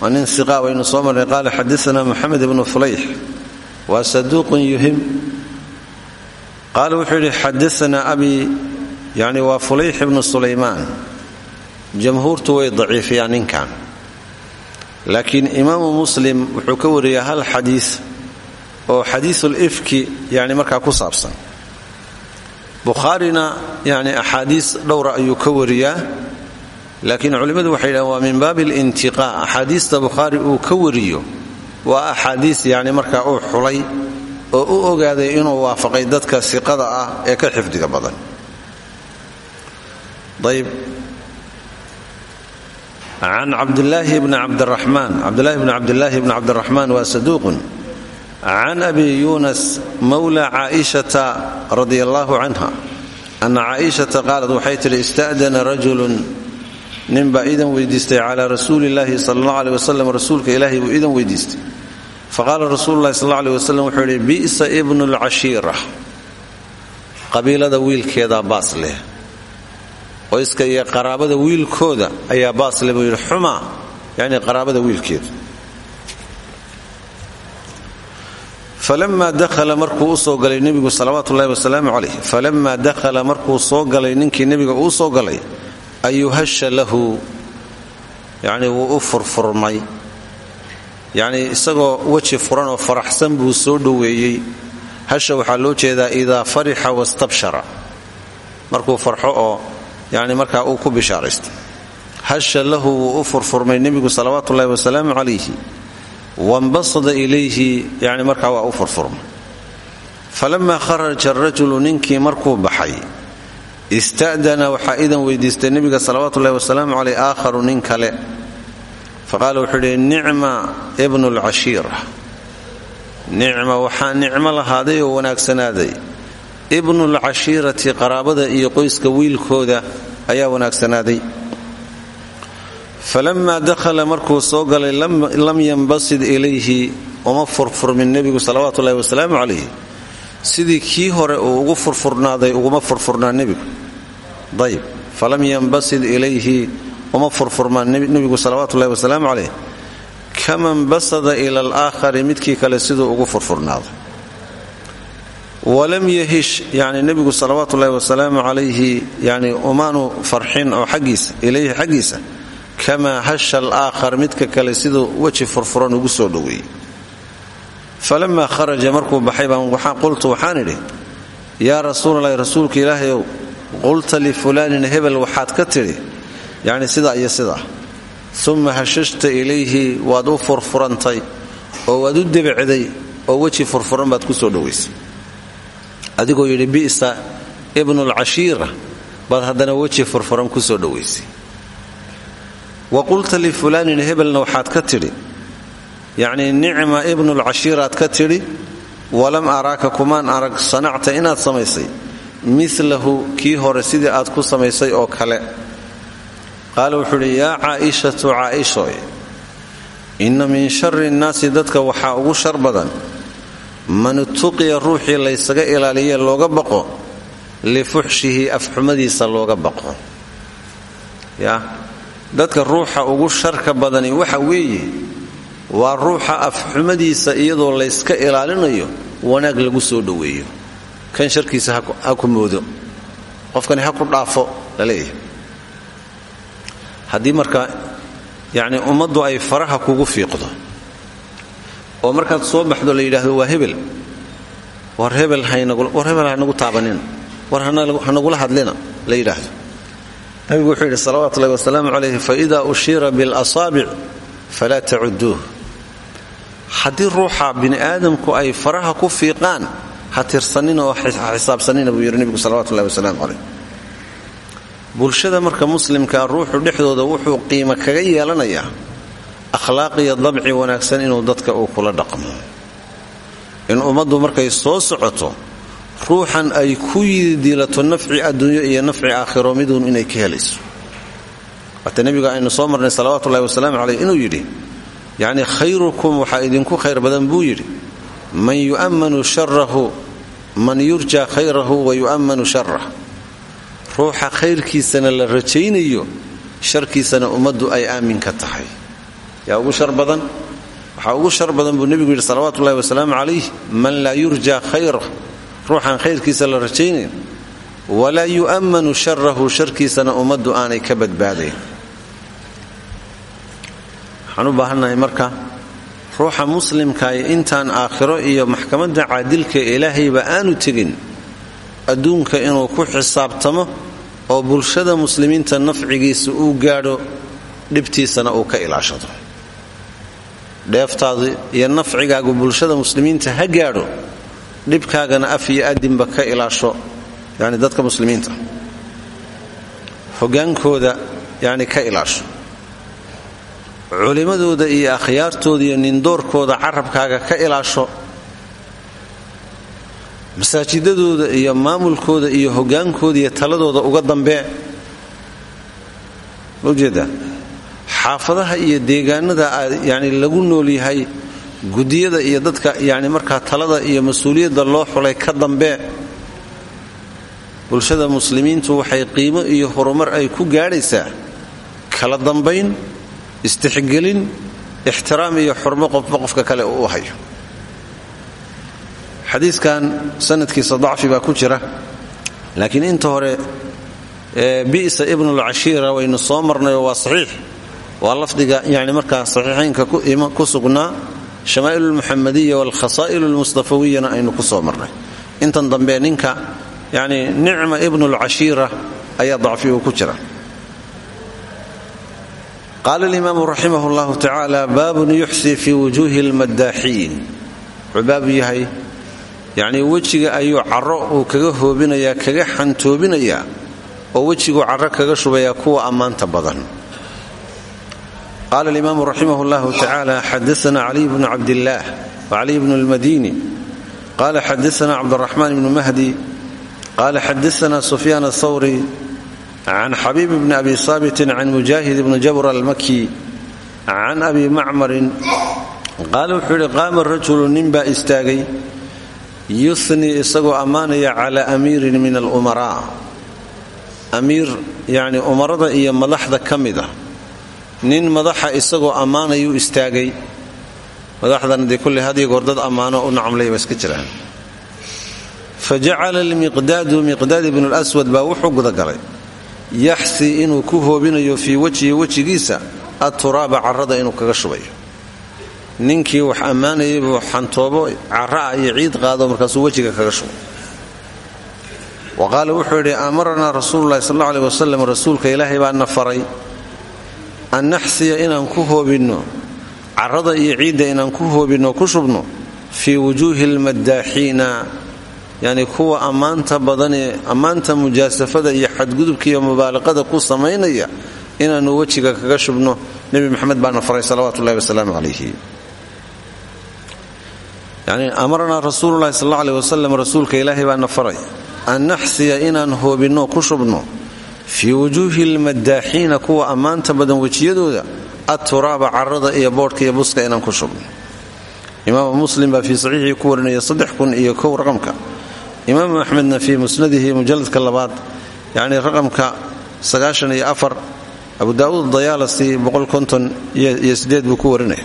waa nin siqa waynu soo marnay. Qaala xadaana moxamed ibnu fulayx waa saduuqun yuhim. Qaala wuxuu yidhi xadaana abi yani waa fulayx ibnu sulaymaan. Jamhuurtu way daciifiyaan ninkan. Laakiin imaamu muslim wuxuu ka wariyaa hal xadiis oo xadiisul ifki yani markaa ku saabsan. Bukhaarina yani axaadiis dhowra ayuu ka wariyaa. Laakiin culimmadu waxay yidhahdeen waa min baabi alintiqaa axaadiista bukhaari uu ka wariyo waa axaadiis yani markaa uu xulay oo ogaaday inuu waafaqay dadka siqada ah ee ka xifdiga badan ayb can cabdilaahi bni cabdiraxmaan cabdilaahi bni cabdilaahi bni cabdiraxmaan waa saduuqun can abi yuunas mawla caaishata radi allaahu canha ana caaishata qaalat waxay tidhi ista'dana rajulun ninbaa idan weydiistay calaa rasuuli illaahi sala allah aleh wasalam rasuulka ilaahay buu idan weydiistay faqaala rasuulu llahi sal alla aleh wasalam wuxuu yidhi bi'sa ibnu lcashiira qabiilada wiilkeedaa baas leh qoyska iyo qaraabada wiilkooda ayaa baasle buu yidhi xumaa yacni qaraabada wiilkeeda falamaa dakhala markuu soo galay nebigu salawaatu ullahi wasalaamu calayh falamaa dakhala markuu soo galay ninkii nebiga uu soo galay ayuhasha lahu yacni wuu furfurmay yacnii isagoo weji furan oo faraxsan buu soo dhoweeyey. Hasha waxaa loo jeedaa idaa farixa wastabshara. Markuu farxo oo yani markaa uu ku bishaaraystay hasha lahu wuu u furfurmay nebigu salawaatu ullahi wasalaamu calayhi. Wambasada ilayhi yani markaa waa u furfurmay. Falamaa kharaja arajulu ninkii markuu baxay ista'dana waxaa idan weydiistay nebiga salawaatu ullahi wasalaamu caleyh aakharu nin kale. Faqaala wuxuu idhi nicma ibnu lcashiira nicma waxaa nicmo lahaaday oo wanaagsanaaday ibnu lcashiirati qaraabada iyo qoyska wiilkooda ayaa wanaagsanaaday falamaa dakhala markuu soo galay lam yanbasid ilayhi uma furfurmin nebigu salawaatu ullahi wasalaamu calayh sidii kii hore uu ugu furfurnaaday uguma furfurnaa nebigu. Ayb falam yanbasid ilayhi uma furfurmaan nebigu salawaatu ullahi wasalaamu calayh kama nbasada ila alaakhari midkii kale siduu ugu furfurnaaday walam yahish yani nebigu salawaatu ullahi wasalaamu calayhi yani umaanu farxin oo xaggiisa ilayhi xaggiisa kamaa hasha alaakhar midka kale siduu weji furfuran ugu soo dhoweeyey. Falamaa kharaja markuu baxay baan qultu waxaan idhi yaa rasuulalahi rasuulka ilaahayow qulta lifulaanin hebel waxaad ka tidhi yacni sidaa iyo sidaa uma hashashta ilayhi waad u furfurantay oo waad u debecday oo weji ku soo dhowaysay adigoo yidhi bi'sa ibnulcashiira baad haddana weji furfuran ku soo dhowaysay wa qulta lifulaanin hebelna waxaad ka tidhi yacnii nicma ibnulcashiiraad ka tidhi walam araaka kumaan arag sanacta inaad samaysay milahu kii hore sidii aad ku samaysay oo kale. Qaala wuxuu idhi yaa caa'ishatu caaishoy inna min shari nnaasi dadka waxaa ugu shar badan man ituqiya ruuxii laysaga ilaaliye looga baqo lifuxshihi afxumadiisa looga baqo. Ya? Dadka ruuxa ugu sharka badani waxa weeye waa ruuxa afxumadiisa iyadoo layska ilaalinayo wanaag lagu soo dhoweeyo. Kan sharkiisa ha ku moodo qofkani ha ku dhaafo la leeyahay haddii marka yacni ummaddu ay faraha kugu fiiqdo oo markaad soo baxdo la yidhaahdo waa hebel. War hebel war hebel hanagu taabanina war hanagula hadlina la yidhaahdo. Nabigu wuxuu yidhi salawatu ullahi wasalaamu calayhi faida ushiira bilasaabic falaa tacuduuh haddii ruuxa bini aadamku ay faraha ku fiiqaan ha tirsanina oo ha xisaabsanina buu yidhi nebigu salawatu ullahi wasalaamu calayh. Bulshada marka muslimkaa ruuxu dhexdooda wuxuu qiimo kaga yeelanayaa akhlaaq iyo dabci wanaagsan inuu dadka uu kula dhaqmo. In ummaddu markay soo socoto ruuxan ay ku yidilato nafci adduunyo iyo nafci aakhiro miduun inay ka helayso. Waata nebiga aynu soo marnay salawaatu ullahi wasalaamu caleyh inuu yidhi yacni khayrukum waxaa idinku khayr badan buu yidhi man yu'ammanu sharahu man yurja khayrahu wa yu'ammanu sharah ruuxa khayrkiisana la rajaynayo sharkiisana ummaddu ay aaminka tahay yaa ugu shar badan? Waxaa ugu shar badan buu nebigu yidhi salawaatu ullahi wasalaamu calayh man laa yurja khayrah ruuxaan khayrkiisa la rajaynayn walaa yu'ammanu sharahu sharkiisana ummaddu aanay ka badbaadayn. Waxaan u baahannahay marka ruuxa muslimkaay intaan aakhiro iyo maxkamadda caadilka ilaahayba aanu tegin adduunka inuu ku xisaabtamo oo bulshada muslimiinta nafcigiisa uu gaadho dhibtiisana uu ka ilaashado dheeftaadu iyo nafcigaagu bulshada muslimiinta ha gaadho dhibkaagana af iyo adinba ka ilaasho yani dadka muslimiinta. Hogaankooda yani ka ilaasho. Culimmadooda iyo akhyaartooda iyo nindoorkooda carabkaaga ka ilaasho. Masaajidadooda iyo maamulkooda iyo hogaankooda iyo taladooda uga dambee ujeeda xaafadaha iyo deegaanada yani lagu nool yahay gudiyada iyo dadka yani markaa talada iyo mas'uuliyadda loo xulay ka dambee bulshada muslimiintu waxay qiimo iyo horumar ay ku gaadhaysaa. Kala dambayn istixgelin ixtiraam iyo xurmo qofba qofka kale u hayo. Xadiiskan sanadkiisa dacfi baa ku jira laakiin inta hore bi'sa ibnulcashiira waynu soo marnayoo waa saxiix waa lafdiga yani markaa saxiixaynka ku sugnaa shamaa'il lmuxamadiya waalkhasaa'il lmustafawiyana aynu ku soo marnay. Intan dambe ninka yani nicma ibnulcashiira ayaa dacfigu ku jira. Qaala alimaamu raximah llahu tacaala baabun yuxsii fii wujuuhi lmaddaaxiin wuxuu baabu yahay yacnii wejiga ayuu caro uu kaga hoobinayaa kaga xantoobinayaa oo wejiguu caro kaga shubayaa kuwa ammaanta badan qaala alimaamu raximah llahu tacaala xadaana caliy bnu cabdillaah wacaliy bnu lmadini qaala xadaana cabduraxmaan ibnu mahdi qaala xadaana sufyaan athawri can xabiib bni abi saabitin can mujaahid bni jabr almaki can abi macmarin qaala wuxuu yidhi qaama rajulu ninbaa istaagay yusnii isagoo ammaanaya calaa amiirin min alumaraa amiir yacni umarada iyo madaxda ka mid ah nin madaxa isagoo ammaanayuu istaagay. Madaxdan dee kulley hadiyo goor dad ammaano u nacamlay iska jiraan. Fa jacala lmiqdaadu miqdaad ibnu lswad baa wuxuu gudagalay. Yaxsi inuu ku hoobinayo fii wajhi wejigiisa aturaaba carrada inuu kaga shubayo. Ninkii wax ammaanayay buu xantoobo carra'a iyo ciid qaado markaasuu wejiga kaga shubo wa qaala wuxuu yidhi amaranaa rasuululahi sal alla aleh wasalam rasuulka ilaahay baa na an naxsiya inaan ku hoobinno carrada iyo ciidda inaan ku hoobinno ku shubno fii wujuuhi almaddaaxiina yacni kuwa ammaanta badanee ammaanta mujaasafada iyo xadgudubka iyo mubaalaqada ku samaynaya inaannu wejiga kaga shubno. Nebi maxamed baana faray salawaatu ullahi wasalaamu calayhi. Yacni amaranaa rasuululahi sal alla aleh wasalam rasuulka ilaahay baana faray an naxsiya inaan hoobinno ku shubno fii wujuuhi almaddaaxiina kuwa ammaanta badan wejiyadooda atturaaba carrada iyo boodhka iyo buska inaan ku shubno. Imaamu muslim baa fii saxiixii ku warinaya iyo kow raqamka. Imaamu axmedna fii musnadihi mujalladka labaad yacnii raqamka sagaashan iyo afar abu daa'uud dayaalasi boqol konton iyo sideed buu ku warinaya.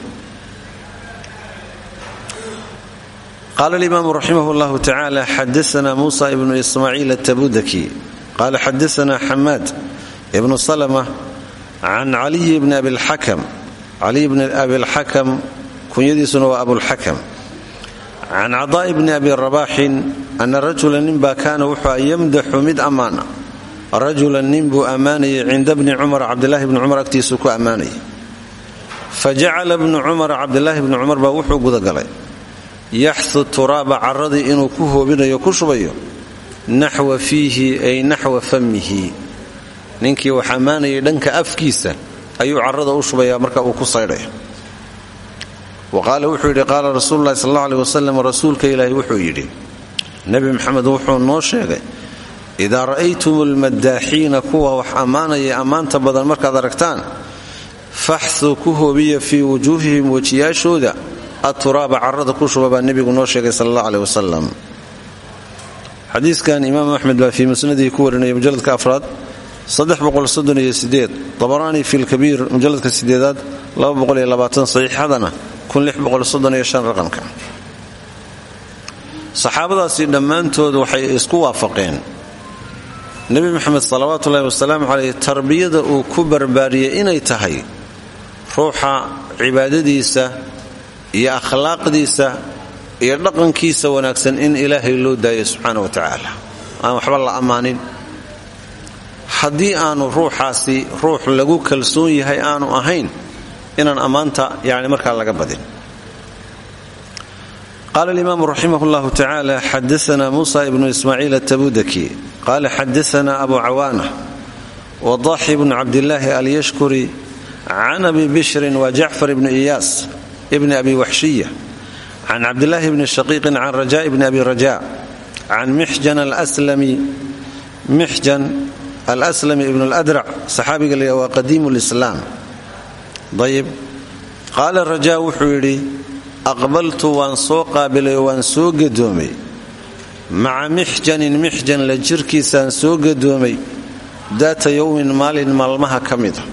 Qaala alimaamu raximah llahu tacaala xadaana muusa ibnu ismaaciil atabudaki qaala xadaana xamaad ibnu salma can caliyi bni abilxakam caliy bni abilxakam kunyadiisuna waa abulxakam can cadaa'i bni abi rabaaxin ana rajula ninbaa kaana wuxuu yamdaxu mid ammaana rajulan nin buu ammaanayay cinda bni cumar cabdilaahi bni cumar agtiisuu ku ammaanayay fa jacala bnu cumar cabdilaahi bni cumar baa wuxuu gudagalay yaxsu turaaba carradii inuu ku hoobinayo ku shubayo naxwa fiihi ay naxwa famihi ninkii wax ammaanayay dhanka afkiisa ayuu carrada u shubayaa marka uu ku saydhaya. Wa wuxuu yidhi qaala rasuulu ulahi sal alla rasuulka ilaahi wuxuu yidhi nebi maxamed wuxuu noo sheegay idaa ra'aytum almaddaaxiina kuwa wax ammaanaya ammaanta badan markaad aragtaan faxuu ku hoobiya fii wujuuhihim wejiyaashooda aturaaba carada ku shuba baa nebigu noo sheegay sal allah aleh xadiiskan imaam axmed baa fii musnadihi ku warinaya mujaladka afraad abaraani fi lkabiir mujaladka sideedaad saxiixadana saxaabadaasi dhammaantood waxay isku waafaqeen. Nebi moxamed salawaatuullahi wasalaamu caleyh tarbiyada uu ku barbaariyey inay tahay ruuxa cibaadadiisa iyo akhlaaqdiisa iyo dhaqankiisa wanaagsan in ilaahay loo daayo subxaana wa tacaala. Aan waxba la ammaanin. Haddii aanu ruuxaasi ruux lagu kalsoon yahay aanu ahayn inaan ammaanta yani markaa laga badin. Qaala alimaamu raximah llahu tacaala xadaana muusa ibnu ismaaciil atabudaki qaala xadaana abu cawaana wadaxi bnu cabdillaahi alyashkuri can abi bishrin wa jacfar ibni iyaas ibni abi waxshiya can cabdillaahi bni shaqiiqin can raja bni abi raja can mixjan alslami ibn aladrac saxaabiga la waa qadiimu lislaam ayib qaala rajaa wuxuu yidhi aqbaltu waan soo qaabilay oo waan soo gadoomay maca mixjanin mixjan la jirkiisaan soo gadoomay daata yowmin maalin maalmaha ka mida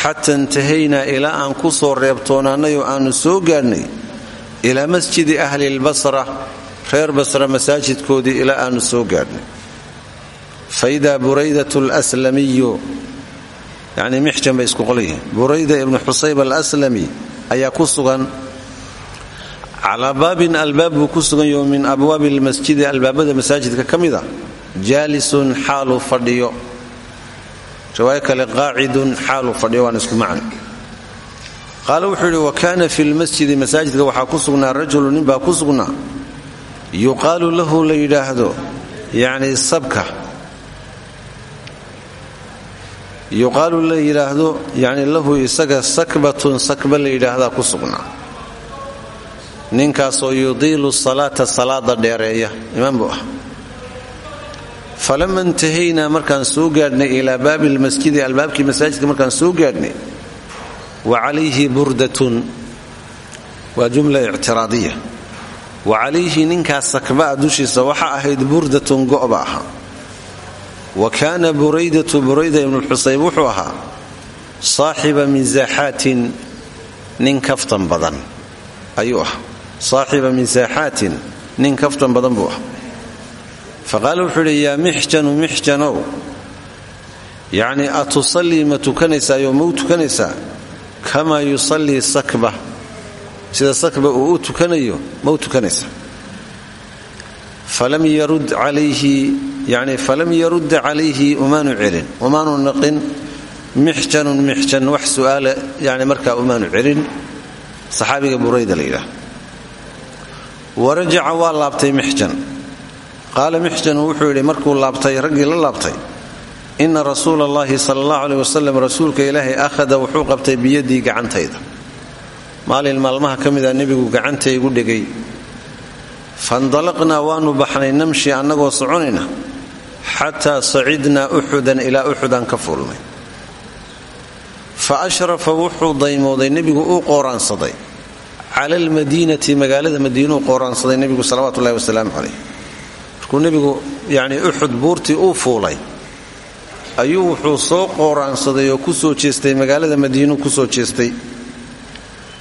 xata intahaynaa ilaa aan ku soo reebtoonaannay oo aannu soo gaadhnay ilaa masjidi ahli lbasra reer basra masaajidkoodii ilaa aannu soo gaadhnay faida buraydat lslamiyu yani mixjan bay isku qolyihiin burayda ibnu xusayb alaslami ayaa ku sugan calaa baabin albaab buu ku sugan yaho min abwaabi lmasjidi albaabada masaajidka ka mida jaalisun xaaluu fadhiyo. Riwaayo kale qaacidun xaaluu fadhiyo waan isku macno qaale wuxuu yidhi wa kaana fi lmasjidi masaajidka waxaa ku sugnaa rajulu nin baa ku sugnaa. Yuqaalu lahu la yidhaahdo yacni sabka. Yuqaalu la yidhaahdo lahu isaga sakbatun sakba la ku sugnaa. Ninkaasoo yudiilu salaata salaada dheereeya imaam buu ah. Falama intahaynaa markaan soo gaadhnay ilaa baabi lmasjidi albaabkii masaajidka markaan soo gaadhnay wa calayhi burdatun waa jumla ictiraadiya wa calayhi ninkaas sakba'a dushiisa waxaa ahayd burdatun go'ba ahaa wa kaana buraydatu burayda ibnulxusayb wuxuu ahaa saaxiba misaaxaatin nin kaftan badan ayuu ah saaxiba misaaxaatin nin kaftan badan buu ah faqaala wuxuu idhi a tusallii ma tukanaysaayoo mau tukanaysaa kamaa yusallii sakba. Sida sakba uu u tukanayo mau tukanaysaa falam yarud calayhi yani falam yarudda calayhi umaanu celin. Umaanu naqin mixjanun mixjan wax su'aala yani markaa umaanu celin. Saxaabiga burayda la yidhaah. Warajaca laabtay mixjan. Qaala mixjanu wuxuu yidhi markuu laabtay raggii la laabtay ina rasuula allahi sala allahu aleh wasalam rasuulka ilaahay akhada wuxuu qabtay biyadii gacantayda. Maalin maalmaha ka mida nebigu gacanta igu dhegay faindalaqnaa waannu baxnay namshi annagoo soconayna xataa sacidnaa uxudan ilaa uxudaan ka fuulnay. Fa ashrafa wuxuu daymooday nebigu uu qooraansaday cala almadiinati magaalada madiinuu qooraansaday nebigu salawatullahi wasalaamu caleyh markuu nebigu fuulay ayuu wuxuu soo qooraansaday oo ku soo jeestay magaalada madiinuu ku soo jeestay.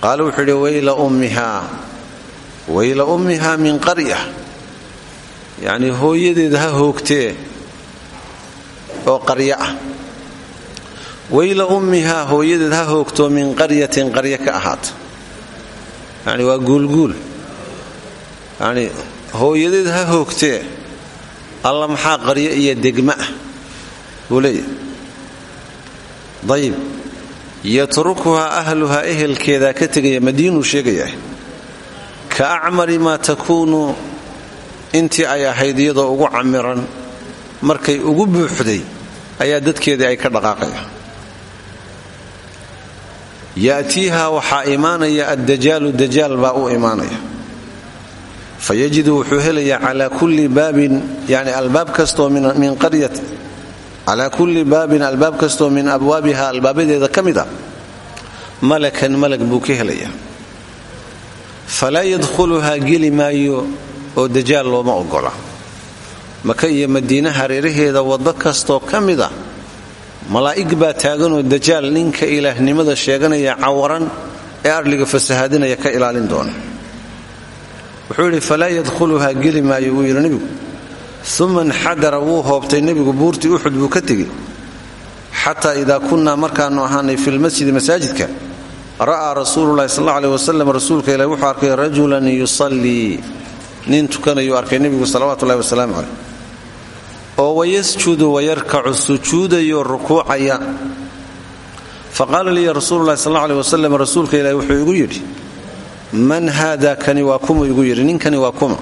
Qaale wuxuu yidhi wayla ummihaa wayla ummihaa min qarya. Yacnii hooyadeed ha hoogtee oo qarya ah. Wayla ummihaa hooyadeed ha hoogtoo min qaryatin qarya ka ahaata yacni waa guulguul. Yacnii hooyadeed ha hoogtee alla maxaa qaryo iyo degma ah buu leeyahy dayib. Yatrukuhaa ahluhaa ehelkeedaa ka tegaya madiinuu sheegayaa ka acmari maa takuunu intii ay ahayd iyadoo ugu camiran markay ugu buuxday ayaa dadkeedii ay ka dhaqaaqaya ya'tiiha waxaa imaanaya addajaalu dajaal baa u imaanaya. Fa yajidu wuxuu helayaa calaa kulli albaab kastoo min qaryat calaa kulli baabin albaab kastoo min abwaabiha albaabadeeda ka mid malakan malag buu ka helayaa falaa yadkhuluhaa geli maayo oo dajaal looma ogola. Maka iyo madiine hareeraheeda waddo kastoo ka mid a malaa'ig baa taaganoo dajaal ninka ilaahnimada sheeganaya cawaran ee arliga fasahaadinaya ka ilaalin doona. Wuxuu yidhi falaa yadkhuluhaa geli maayo wuu yidhi nebigu uma nxadara wuu hoobtay nebigu buurtii uxud buu ka tegey. Xataa idaa kunnaa markaannu ahaanay fi lmasjidi masaajidka ra'aa rasuululahi sal aleh wasalam rasuulka ilahi wuxuu arkay rajulan yusallii nin tukanayuu arkay nebigu salawatulahi wasalaamu caleyh oo wayasjudu wayarkacu sujuudayo rukuucaya. Faqaala liya rasuululahi sal aleh wasalam rasuulka ilahi wuxuu igu yidhi man haada kani waa kuma? Igu yidhi ninkani waa kuma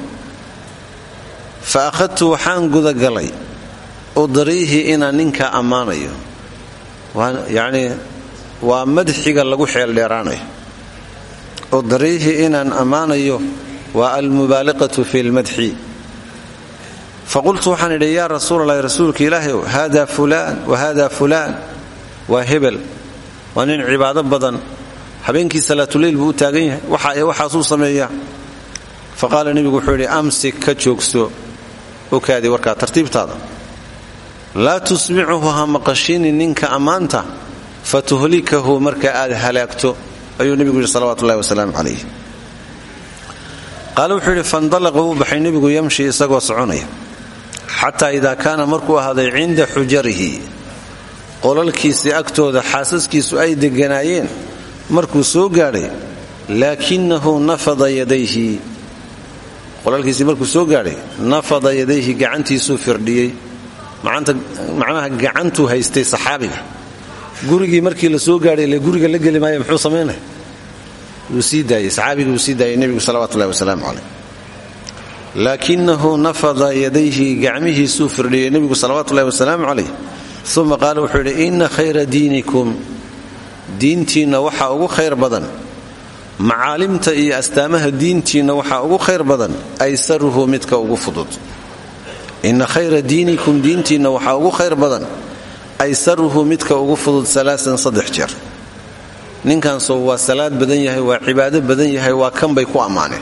fa akhadtu waxaan gudagalay udriihi inaan ninkaa ammaanayo yacnii waa madxiga lagu xeeldheeraanayo udriihi inaan ammaanayo waa almubaaliqatu fi lmadxi faqultu waxaan idhi yaa rasuulalahi rasuulka ilaahayow haada fulaan wa haada fulaan waa hebel waa nin cibaado badan habeenkii salaatuleyl buu taagan yahay waxaasuu sameeyaa fa qaala nebigu wuxuu yidhi amsik ka joogso okaadi warkaa tartiibtaada. Laa tusmicuhu ha maqashini ninka ammaanta fa tuhlikahu marka aad halaagto ayuu nebigu yidhi salawatulahi wasalaamu calayh qaale wuxuu yidhi fandalaqa yamshi isagoo soconaya. Xataa idaa kaana markuu ahaaday cinda xujarihi qolalkiisii agtooda xaasaskiisu ay deganaayeen markuu soo gaadhay laakinahu nafada yadayhi qolalkiisii markuu soo gaadhay nafada yadayhi gacantiisuu firdhiyey. Macnaha gacantuu haystay saxaabiga. Gurigii markii la soo gaadhay ile guriga la geli muxuu samaynaya wuu sii daayey saxaabigii wuu sii daayey nebigu caleyh laakinahu nafada yadayhi gacmihiisuu firdhiyey nebigu salawatulahi wasalaamu calayh. Uma qaala inna khayra diinikum. Diintiinna waxaa ugu khayr badan macaalimta iyo astaamaha diintiinna waxaa ugu khayr badan aysaruhu midka ugu fudud. Inna khayra diinikum diintiinna waxaa ugu khayr badan aysaruhu midka ugu fudud alaasan saddex jeer. Ninkaasoo waa salaad badan yahay waa cibaado badan yahay waa kan bay ku ammaaneen.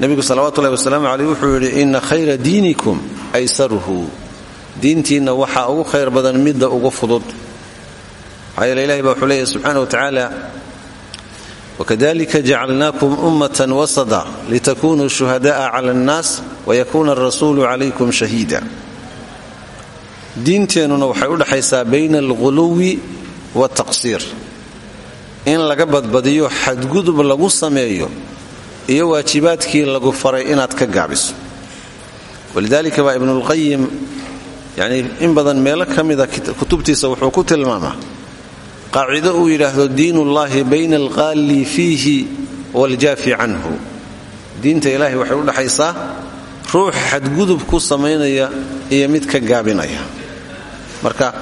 Nebigu salawatulahi wasalaamu caleyh wuxuu yidhi inna khayra diinikum aysaruhu diintiinna waxaa ugu khayr badan midda ugu fudud. Maxaa yeele ilahi wa tacaala wakadalika jacalnaakum ummatan wasada litakunuu shuhada'a cala annaas wayakuuna arasuulu calaykum shahiida diinteennuna waxay u dhexaysaa bayna alghuluwi waaltaqsiir in laga badbadiyo xadgudub lagu sameeyo iyo waajibaadkii lagu faray inaad ka gaabiso walidaalika baa ibnulqayim yanii in badan meelo ka mida kutubtiisa wuxuu ku tilmaamaa qaacido uu yidhaahdo diinullaahi bayna alqaalli fiihi waaljaafi canhu. Diinta ilaahay waxay u dhexaysaa ruux xadgudub ku samaynaya iyo mid ka gaabinaya. Marka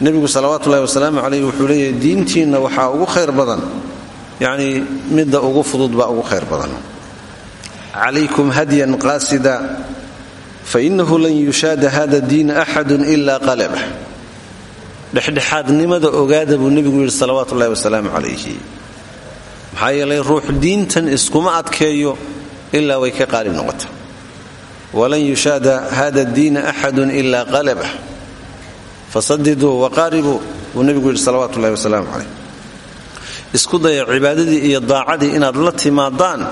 nebigu salawaatuulahi wasalaamu calayh wuxuu leeyahay diintiinna waxaa ugu khayr badan. Yacnii midda ugu fudud baa ugu khayr badan. Calaykum hadyan qaasida fainahu lan yushaada hada diin axadun ilaa qalabah dhexdhexaadnimada ogaada buu nebigu yidhi salawaatu ullahi wasalaamu calayhi. maxaa ruux diintan iskuma adkeeyo ilaa way ka qaalib noqota walan yushaada hada diina axadun ilaa qalabah fasadiduu waqaaribuu buu nebigu yidhi salawaatu ullahi wasalaamu calayh isku daya cibaadadii iyo daacadii inaad la timaadaan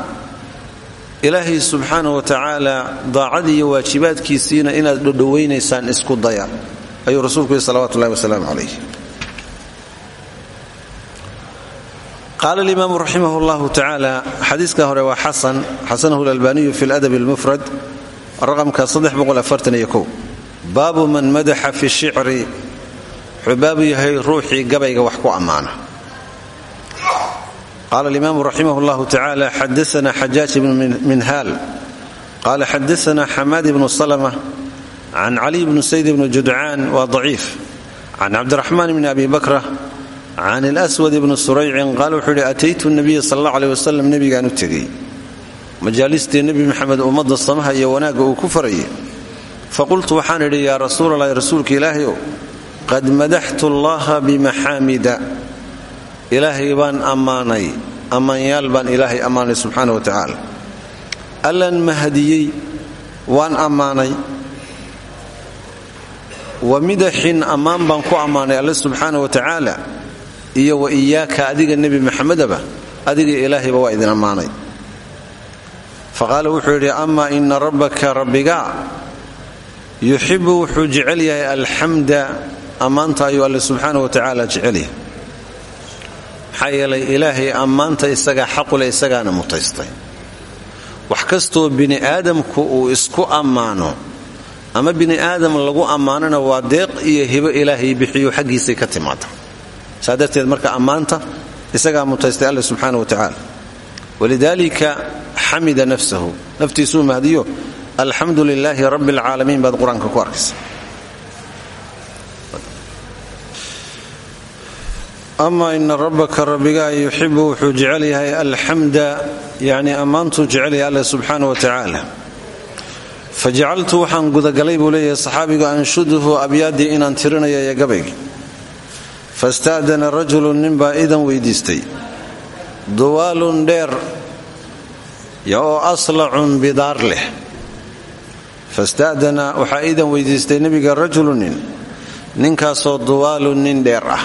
ilaahay subxaana wa tacaala daacadii iyo waajibaadkiisiina inaad dhodhowaynaysaan isku daya ayuu rasuulku yihi salawatu ullahi wasalaamu calayh. Qaala alimaamu raximah llahu tacaala xadiiska hore waa xasan xasanahu lalbaniyu fi ladab almufrad raqamka baabu man madaxa fi shicri wuxuu baabu yahay gabayga wax ku ammaana. Qaala alimaamu raximah llahu tacaala xadaana xajaaj ibnu minhaal. Qaala xadaana xamaad ibnu salma can caliy bni sayd bni judcaan waa daciif can cabdiraxmaan bni abi bakra can ilswad bni suraycin qaala wuxuu yidhi ataytu nabiya sal alla aleh wasalam nebigaan u tegey majaalistii nebi maxamed ummadda samaha iyo wanaagga uu ku farayay faqultu waxaan idhi yaa rasuulalahi rasuulka ilaahayow qad madaxtu allaha bimaxaamida ilaahay baan ammaanay ammaanyaal baan ilaahay ammaanay subxaana wa tacaala waan ammaanay wa midaxin ammaan baan ku ammaanay alle subxaana wa tacaala iyo wa iyaaka adiga nebi maxamedaba adiga ilaahayba waa idin ammaanay. Faqaala wuxuu yidhi amaa ina rabbaka rabbiga yuxibu wuxuu jecel yahay alxamda ammaanta ayuu alle subxaana wa tacaala jecelyahay maxaa yeelay ilaahay ammaanta isagaana mutaystay. Wax kastoo bini aadamku uu isku ammaano ama bini aadam lagu ammaanana waa deeq iyo hibo ilaahay bixiyo xaggiisay ka timaada saa marka ammaanta isagaa mutaystay alle subxaana wa tacaala. Walidaalika xamida nafsahu. Naftiisuu mahdiyo alxamdu lilaahi rabbi alcaalamiin baad qur'aanka ku arkaysa. Ama ina rabbaka rabbigaa yuxibu wuxuu jecel yahay alxamda yani ammaantuu jecel yahay alle subxaana fajacaltu waxaan gudagalay buu leeyahay saxaabigu anshuduhu abyaaddii inaan tirinayo iyo gabayga fasta'dana rajulun ninbaa idan weydiistay duwaalun dheer oo aslacun bidaar leh fasta'dana waxaa idan weydiistay nebiga rajulunin ninkaasoo duwaalun nin dheer ah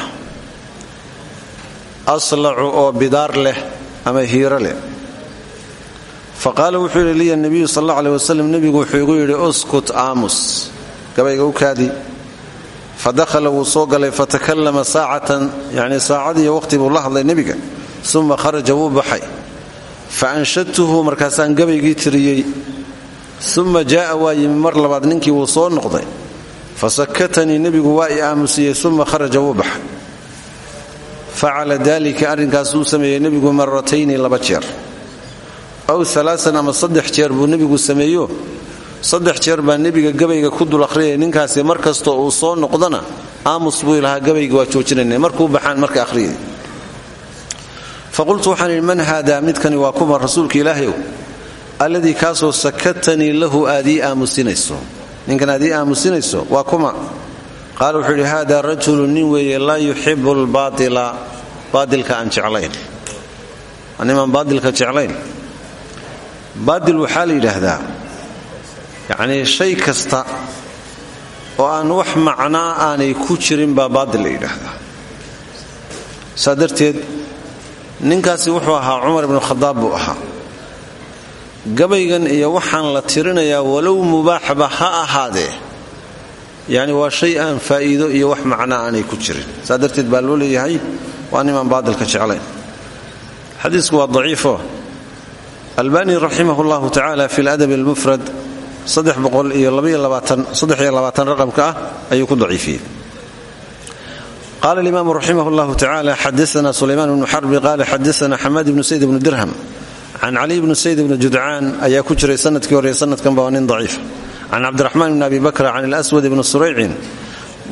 aslacu oo bidaar leh ama hiiro leh fa qaala wuxuu yidhi liya nebiyu sal alla aleh wasalam nebigu wuxuu igu yidhi uskut aamus. Gabayga u kaadi fa dakhala wuu soo galay fatakallama saacatan yacni saacadiiyo waqhti buu la hadlay nebiga uma kharaja wuu baxay. Fa anshadtuhu markaasaan gabaygii tiriyey. Uma jaa'a waa yimi mar labaad ninkii wuu soo noqday. Fa sakatanii nebigu waa i aamusiyey maratayni laba jeer aw alaaan ama saddex jeer buu nebigu sameeyo. Saddex jeer baa nebiga gabayga ku dul akhriyaya ninkaasi mar uu soo noqdana aamus buu ilahaa gabayga waa joojinayna markuu baxaan marka akhriyay faqultu waxaan idhi man haada? Midkani waa kuma rasuulka ilaahayow alladii kaasoo sakatanii lahu aad ii aamusinayso. Ninkan aad ii aamusinayso? Waa kuma. Qaala wuxuu yidhi hada rajulu nin weeye laa yuxibu lbaaila baadilka aan jeclayn. Nimaan baadilka jeclayn baadil waxaa la yidhaahdaa yacnii shay kasta oo aan wax macnaa aanay ku jirin baa baadil la yidhaahdaa. Saa darteed ninkaasi wuxuu ahaa cumar ibnu khadaab buu ahaa. Gabaygan iyo waxaan la tirinayaa walow mubaaxba ha ahaadee yani waa shay aan faa'iido iyo wax macnaa aanay ku jirin. Saa darteed baa loo leeyahay waa nimaan baadilka jeclayn. Xadiisku waa daciifo albani raximah llahu tacaala fi ladab almufrad raqamka ah ayuu ku daciifiyey. Qala alimaamu raximah llahu tacala xadaana sulaymaan bnu xarbi qala xadaana xamaad ibnu sayd bnu dirham can caliy bnu sayd bnu judcaan ayaa ku jiray sannadkii hore sanadkanba waa nin daciif. Can cabdiraxmaan bn abi bakra can ilaswad bni suraycin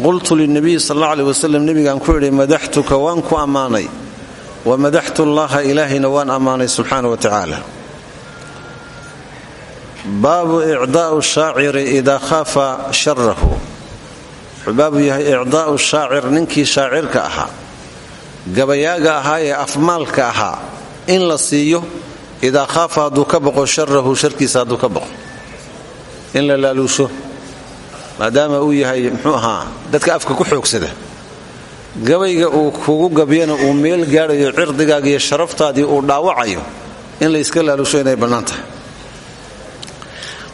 qultu lilnabiyi sal alla aleh wasalam nebigaan ku idhi madaxtuka waan ku ammaanay wa madaxtu llaha ilaahayna waan ammaanay subxaana wa tacaala baabu icdaau shaaciri idaa khaafa sharahu wuxuu baabu yahay icdaa'u shaacir ninkii shaacirka ahaa gabayaaga ahaa ee afmaalka ahaa in la siiyo idaa khaafa hadduu ka baqo sharahu sharkiisa hadduu ka baqo in la laaluusho maadaama uu yahay muxuu ahaa dadka afka ku xoogsada. Gabayga uu kugu gabyana uu meel gaadhayo cirdigaaga iyo sharaftaadii uu dhaawacayo in layska laaluusho inay bannaan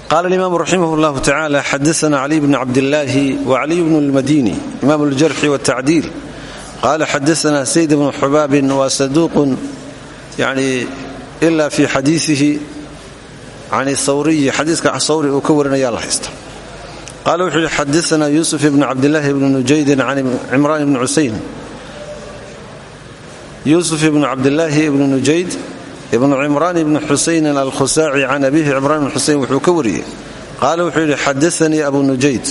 qaala alimaamu raximah llahu tacaala xadaana caliy bni cabdillaahi wa caliy bnu lmadini imaam ljarxi wtacdiil qaala xadaana sayd bnu xubaabin wa saduuqun yani ila fi xadiiihi can hawriyi xadiiska hawri uu ka warinaya la haysta qaala wuxuu yihi xadaana yuusuf ibn cabdillaahi bni nujaydin can cimraan ibni xusayn yuusuf ibnu cabdillaahi ibni nujayd ibnu cimraan ibni xusaynin alkhusaaci can abihi cimraan ibni xusayn wuxuu ka wariyey. Qaala wuxuu yidhi xadaanii abu nujayd.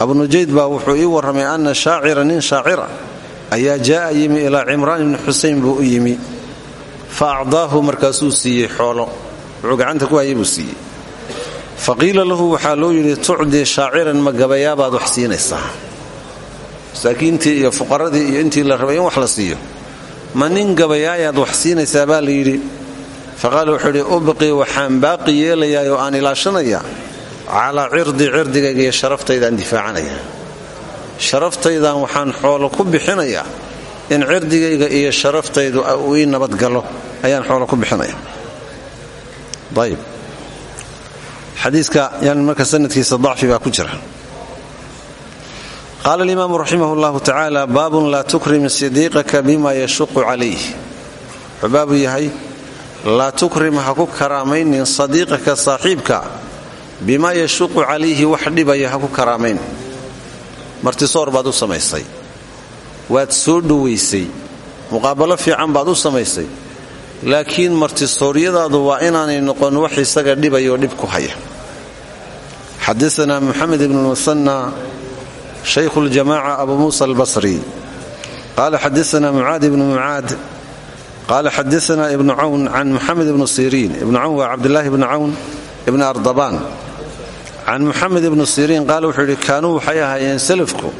Abu nujayd baa wuxuu ii warramay ana shaacira nin shaacira ayaa jaa'a yimi ilaa cimraan ibni xusayn buu u yimi. Fa acdaahu markaasuu siiyey xoolo. Wuxuu gacanta ku hayay buu siiyey. Fa qiila lahu waxaa loo yidhi tucdii shaaciran ma gabayaabaad wax siinaysaa? Masaakiintii iyo fuqaradii iyo intii la rabay in wax la siiyo ma nin gabayaayaad wax siinaysaa baa la yidhi. Fa qaala wuxuu yidhi ubqii waxaan baaqi yeelayaa oo aan ilaashanaya calaa cirdi cirdigayga iyo sharaftaydaaan difaacanaya sharaftaydan waxaan xoolo ku bixinayaa. In cirdigayga iyo sharaftaydu uu ii nabadgalo ayaan xoolo ku bixinaya ayb xadiiska yani marka sanadkiisa dacfi baa ku jira qaala alimaamu raximah llahu tacaala baabun laa tukrim sidiiqaka bima yashuqu calayh wuxuu baabu yahay laa tukrim ha ku karaamaynin sadiiqaka saaxiibka bimaa yashuqu calayhi wax dhibaya ha ku karaamayn martisoor baad u samaysay waad soo dhowaysay muqaabalo fiican baad u samaysay laakiin martisooryadaadu waa inaanay noqon wax isaga dhibaya oo dhib haya shaykhu ljamaca abu muusa albasri qaala xadaana mucaad ibnu mucaad qaala xadaana ibnu cawn can muxamed ibnu siriin ibnu cawn waa cabdilaahi ibnu cawn ibni ardabaan can muxamed ibnu siriin qaala wuxuu yidhi kaanuu waxay ahaayeen salafku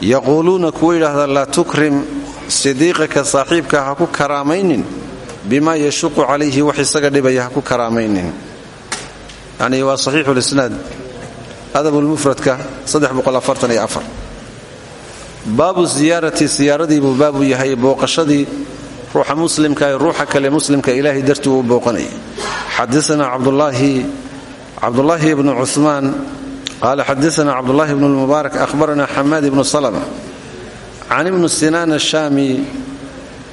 yaquuluuna kuwa yidhaahda laa tukrim sidiiqaka saaxiibka ha ku karaamaynin bima yashuqu calayhi wax isaga dhibaya ha ku karaamaynin yani waa saxiixu lisnaad adabulmufradka baabu siyaarati siyaaradii buu baabu yahay booqashadii ruuxa muslimka ruuxa kale muslimka ilaahay dartii uu booqanayay xadaana cabdulaahi bnu cumaan qaala xadaana cabdulahi bnu lmubaarak ahbarana xamaad ibnu salma can ibnu sinaan ashaami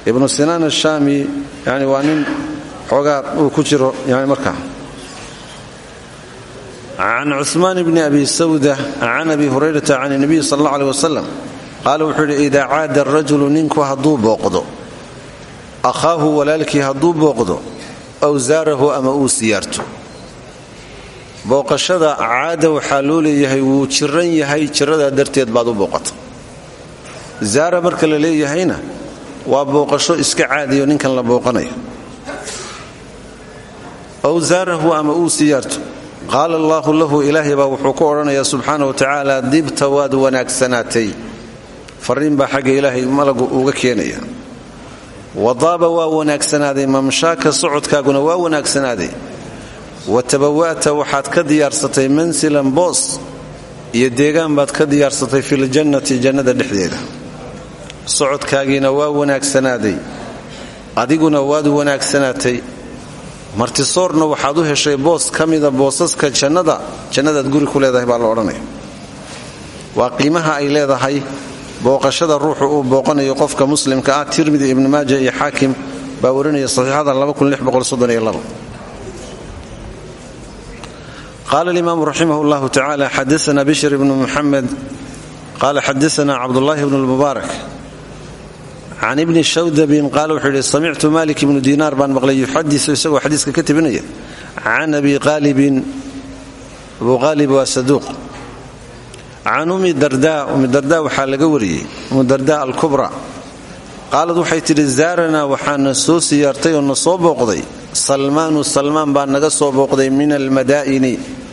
ibnu sinaan ashaami yani waa nin xoogaa uu ku jiro yani markaa can cumaan bni abi sawda can abi hurayrata can nabiyi sal alla aleh wasalam qaala wuxuu yidhi idaa caada arajulu ninku hadduu booqdo akhaahu walaalkii hadduu booqdo aw zaarahu ama uu siyaarto booqashada caada waxaa loo leeyahay wuu jiran yahay jiradaa darteed baad u booqata zaara marka la leeyahayna waa booqasho iska caadiyo ninkan la booqanayo aw zaarahu ama uu siyaarto qaala allaahu lahu ilaahay baa wuxuu ku odhanayaa subxaana wa tacaala dibta waad wanaagsanaatay fariin baa xagga ilaahay malagu uga keenaya wadaaba waa wanaagsanaaday mamshaaka socodkaaguna waa wanaagsanaaday wa tabawa'ta waxaad ka diyaarsatay mansilan boos iyo deegaan baad ka diyaarsatay filjannati jannada dhexdeeda socodkaagiina waa wanaagsanaaday adiguna waad wanaagsanaatay martisoorna waxaad u heshay boos ka mida boosaska jannada. Jannadaad guri ku leedahay baa la odhanaya. Waa qiimaha ay leedahay. Booqashada ruuxu uu booqanayo qofka muslimka ah tirmidi ibnu maaja iyo xaakim baa warinaya saxiixada qaala alimaamu raximah llahu tacaala xadaana bishr ibnu muxamed qaala xadaana cabdullaahi bnu lmubaarak can ibni shawdabin qaala wuxuu yidhi samictu malik ibnu diinaar baan maqlay yuxadisu isagoo xadiiska ka tebinaya can abi qaalibin abu qaalib waa saduuq can ummi darda ummi darda waxaa laga wariyey ummu darda alkubra qaalad waxay tidhi zaaranaa waxaana soo siyaartay oo na soo booqday salmaanu salmaan baa naga soo booqday min almadaa'ini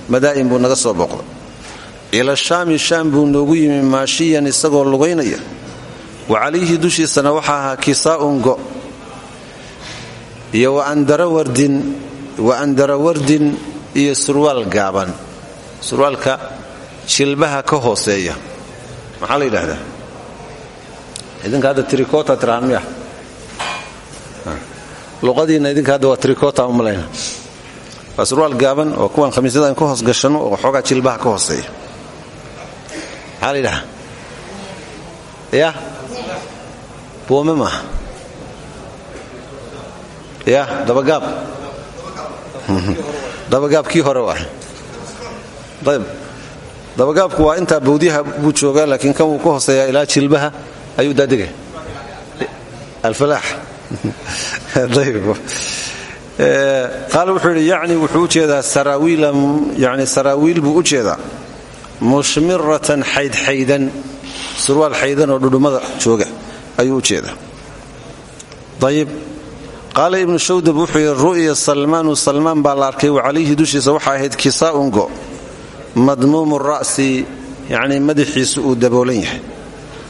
madaa'in buu naga soo booqday ila shaami shaam buu noogu yimi maashiyan isagoo lugaynaya wa calayhi dushiisana waxaa ahaa kisaa'un iyo wa andarawardin iyo surwaal gaaban. Surwaalka jilbaha ka hooseeya. Maxaa la yidhaahdaa? Idinka hadda tricota tirahaan miya luqadiinna idinka waa tricota umalayna waa surwaal gaaban oo kuwan khamiisyada in ka hoos gashanno oo xoogaa jilbaha ka hooseeya. Maxaa la yidhahaa ya buume maaha ya dabagaab dabagaab kii hore waa ayb dabagaabku waa intaa bawdyaha buu joogaa laakiin kan wuu ka hooseeyaa ilaa jilbaha ayuu daadegaya alfalaax. Qaal wuxuu yidhi yacni wuxuu u jeedaa saraawiilyani saraawiil buu u jeedaa mushmiratan xaydxaydan surwaal xaydan oo dhudhummada jooga ayuu u jeedaa ayib qaala ibnu shawdab wuxuu yidhi ru'ya salmaanu salmaan baa la arkay wa calayhi dushiisa waxaa ahayd kisaa'un go. Madmuumu ra'si yacnii madaxiisu uu daboolan yahay.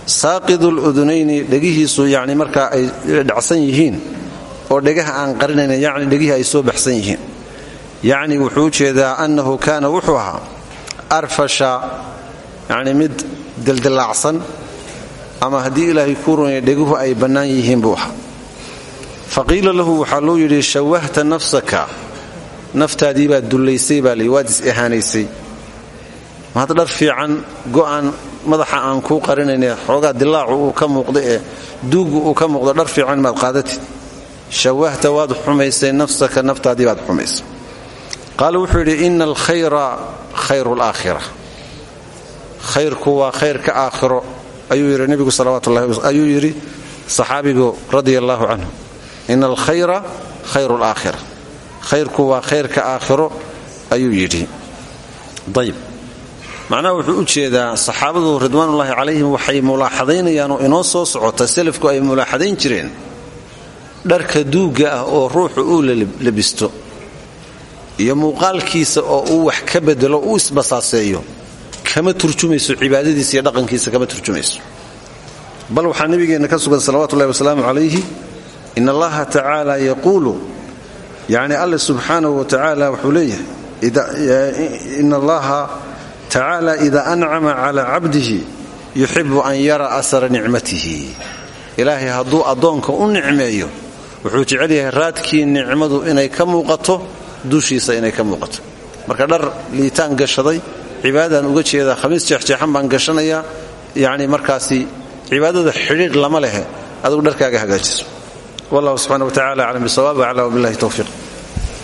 Saaqidu ludunayni dhegihiisu yacni markaa ay dhacsan yihiin oo dhegaha aan qarinayna yacni dhegihii ay soo baxsan yihiin. Yacni wuxuu u jeedaa annahu kaana wuxuu ahaa arfasha yacni mid dildilaacsan ama haddii ilaahay kuu runya dheguhu ay bannaan yihiin buu ahaa faqiila lahu waxaa loo yidhi shawahta nafsaka. Naftaadii baad dullaysay baa lii waad is-ihaanaysay mahad dhar fiican go'an madaxa aan kuu qarinayne xoogaa dilaacu uu ka muuqda ee duugu uu ka muuqdo dhar fiican maad qaadatid. Shawahta waad xumaysay nafsaka naftaadii baad xumaysay. Qaala wuxuu yidhi ina alkhayra khayru khayrku waa khayrka aakhiro ayuu yidhi nebigu salawatulahiayuu yidhi saxaabigu radia allaahu canhu ina alkhayra khayru laakhira khayrku waa khayrka aakhiro ayuu yidhi. Ayb macnaha wuxuu u jeedaa saxaabadu ridwaanullaahi calayhim waxay mulaaxadaynayaanoo inoo soo socota selafku ay mulaaxadayn jireen. Dharka duugga ah oo ruuxu uu labisto iyo muuqaalkiisa oo uu wax ka bedelo uu isbasaaseeyo kama turjumayso cibaadadiisa iyo dhaqankiisa kama turjumayso. Bal waxaa nabigeenna ka sugan salawatullahi wasalaamu calayhi in allaha tacaala yaquulu yacni alle subxaanahu wa tacaala wuxuu leeyahay in allaha tacaala ida ancama calaa cabdihi yuxibu an yara asara nicmatihi. Ilaahay hadduu addoonka u nicmeeyo wuxuu jecel yahay raadkii nicmadu inay ka muuqato dushiisa inay ka muuqato. Marka dhar liitaan gashaday cibaadadaan uga jeedaa khamiis jeexjeexan baan gashanayaa yacni markaasi cibaadada xidhiidh lama lehe. Adugu dharkaaga hagaajiso. Wallahu subxana wa tacala aclam bisawaab acla wabillahi towfiiq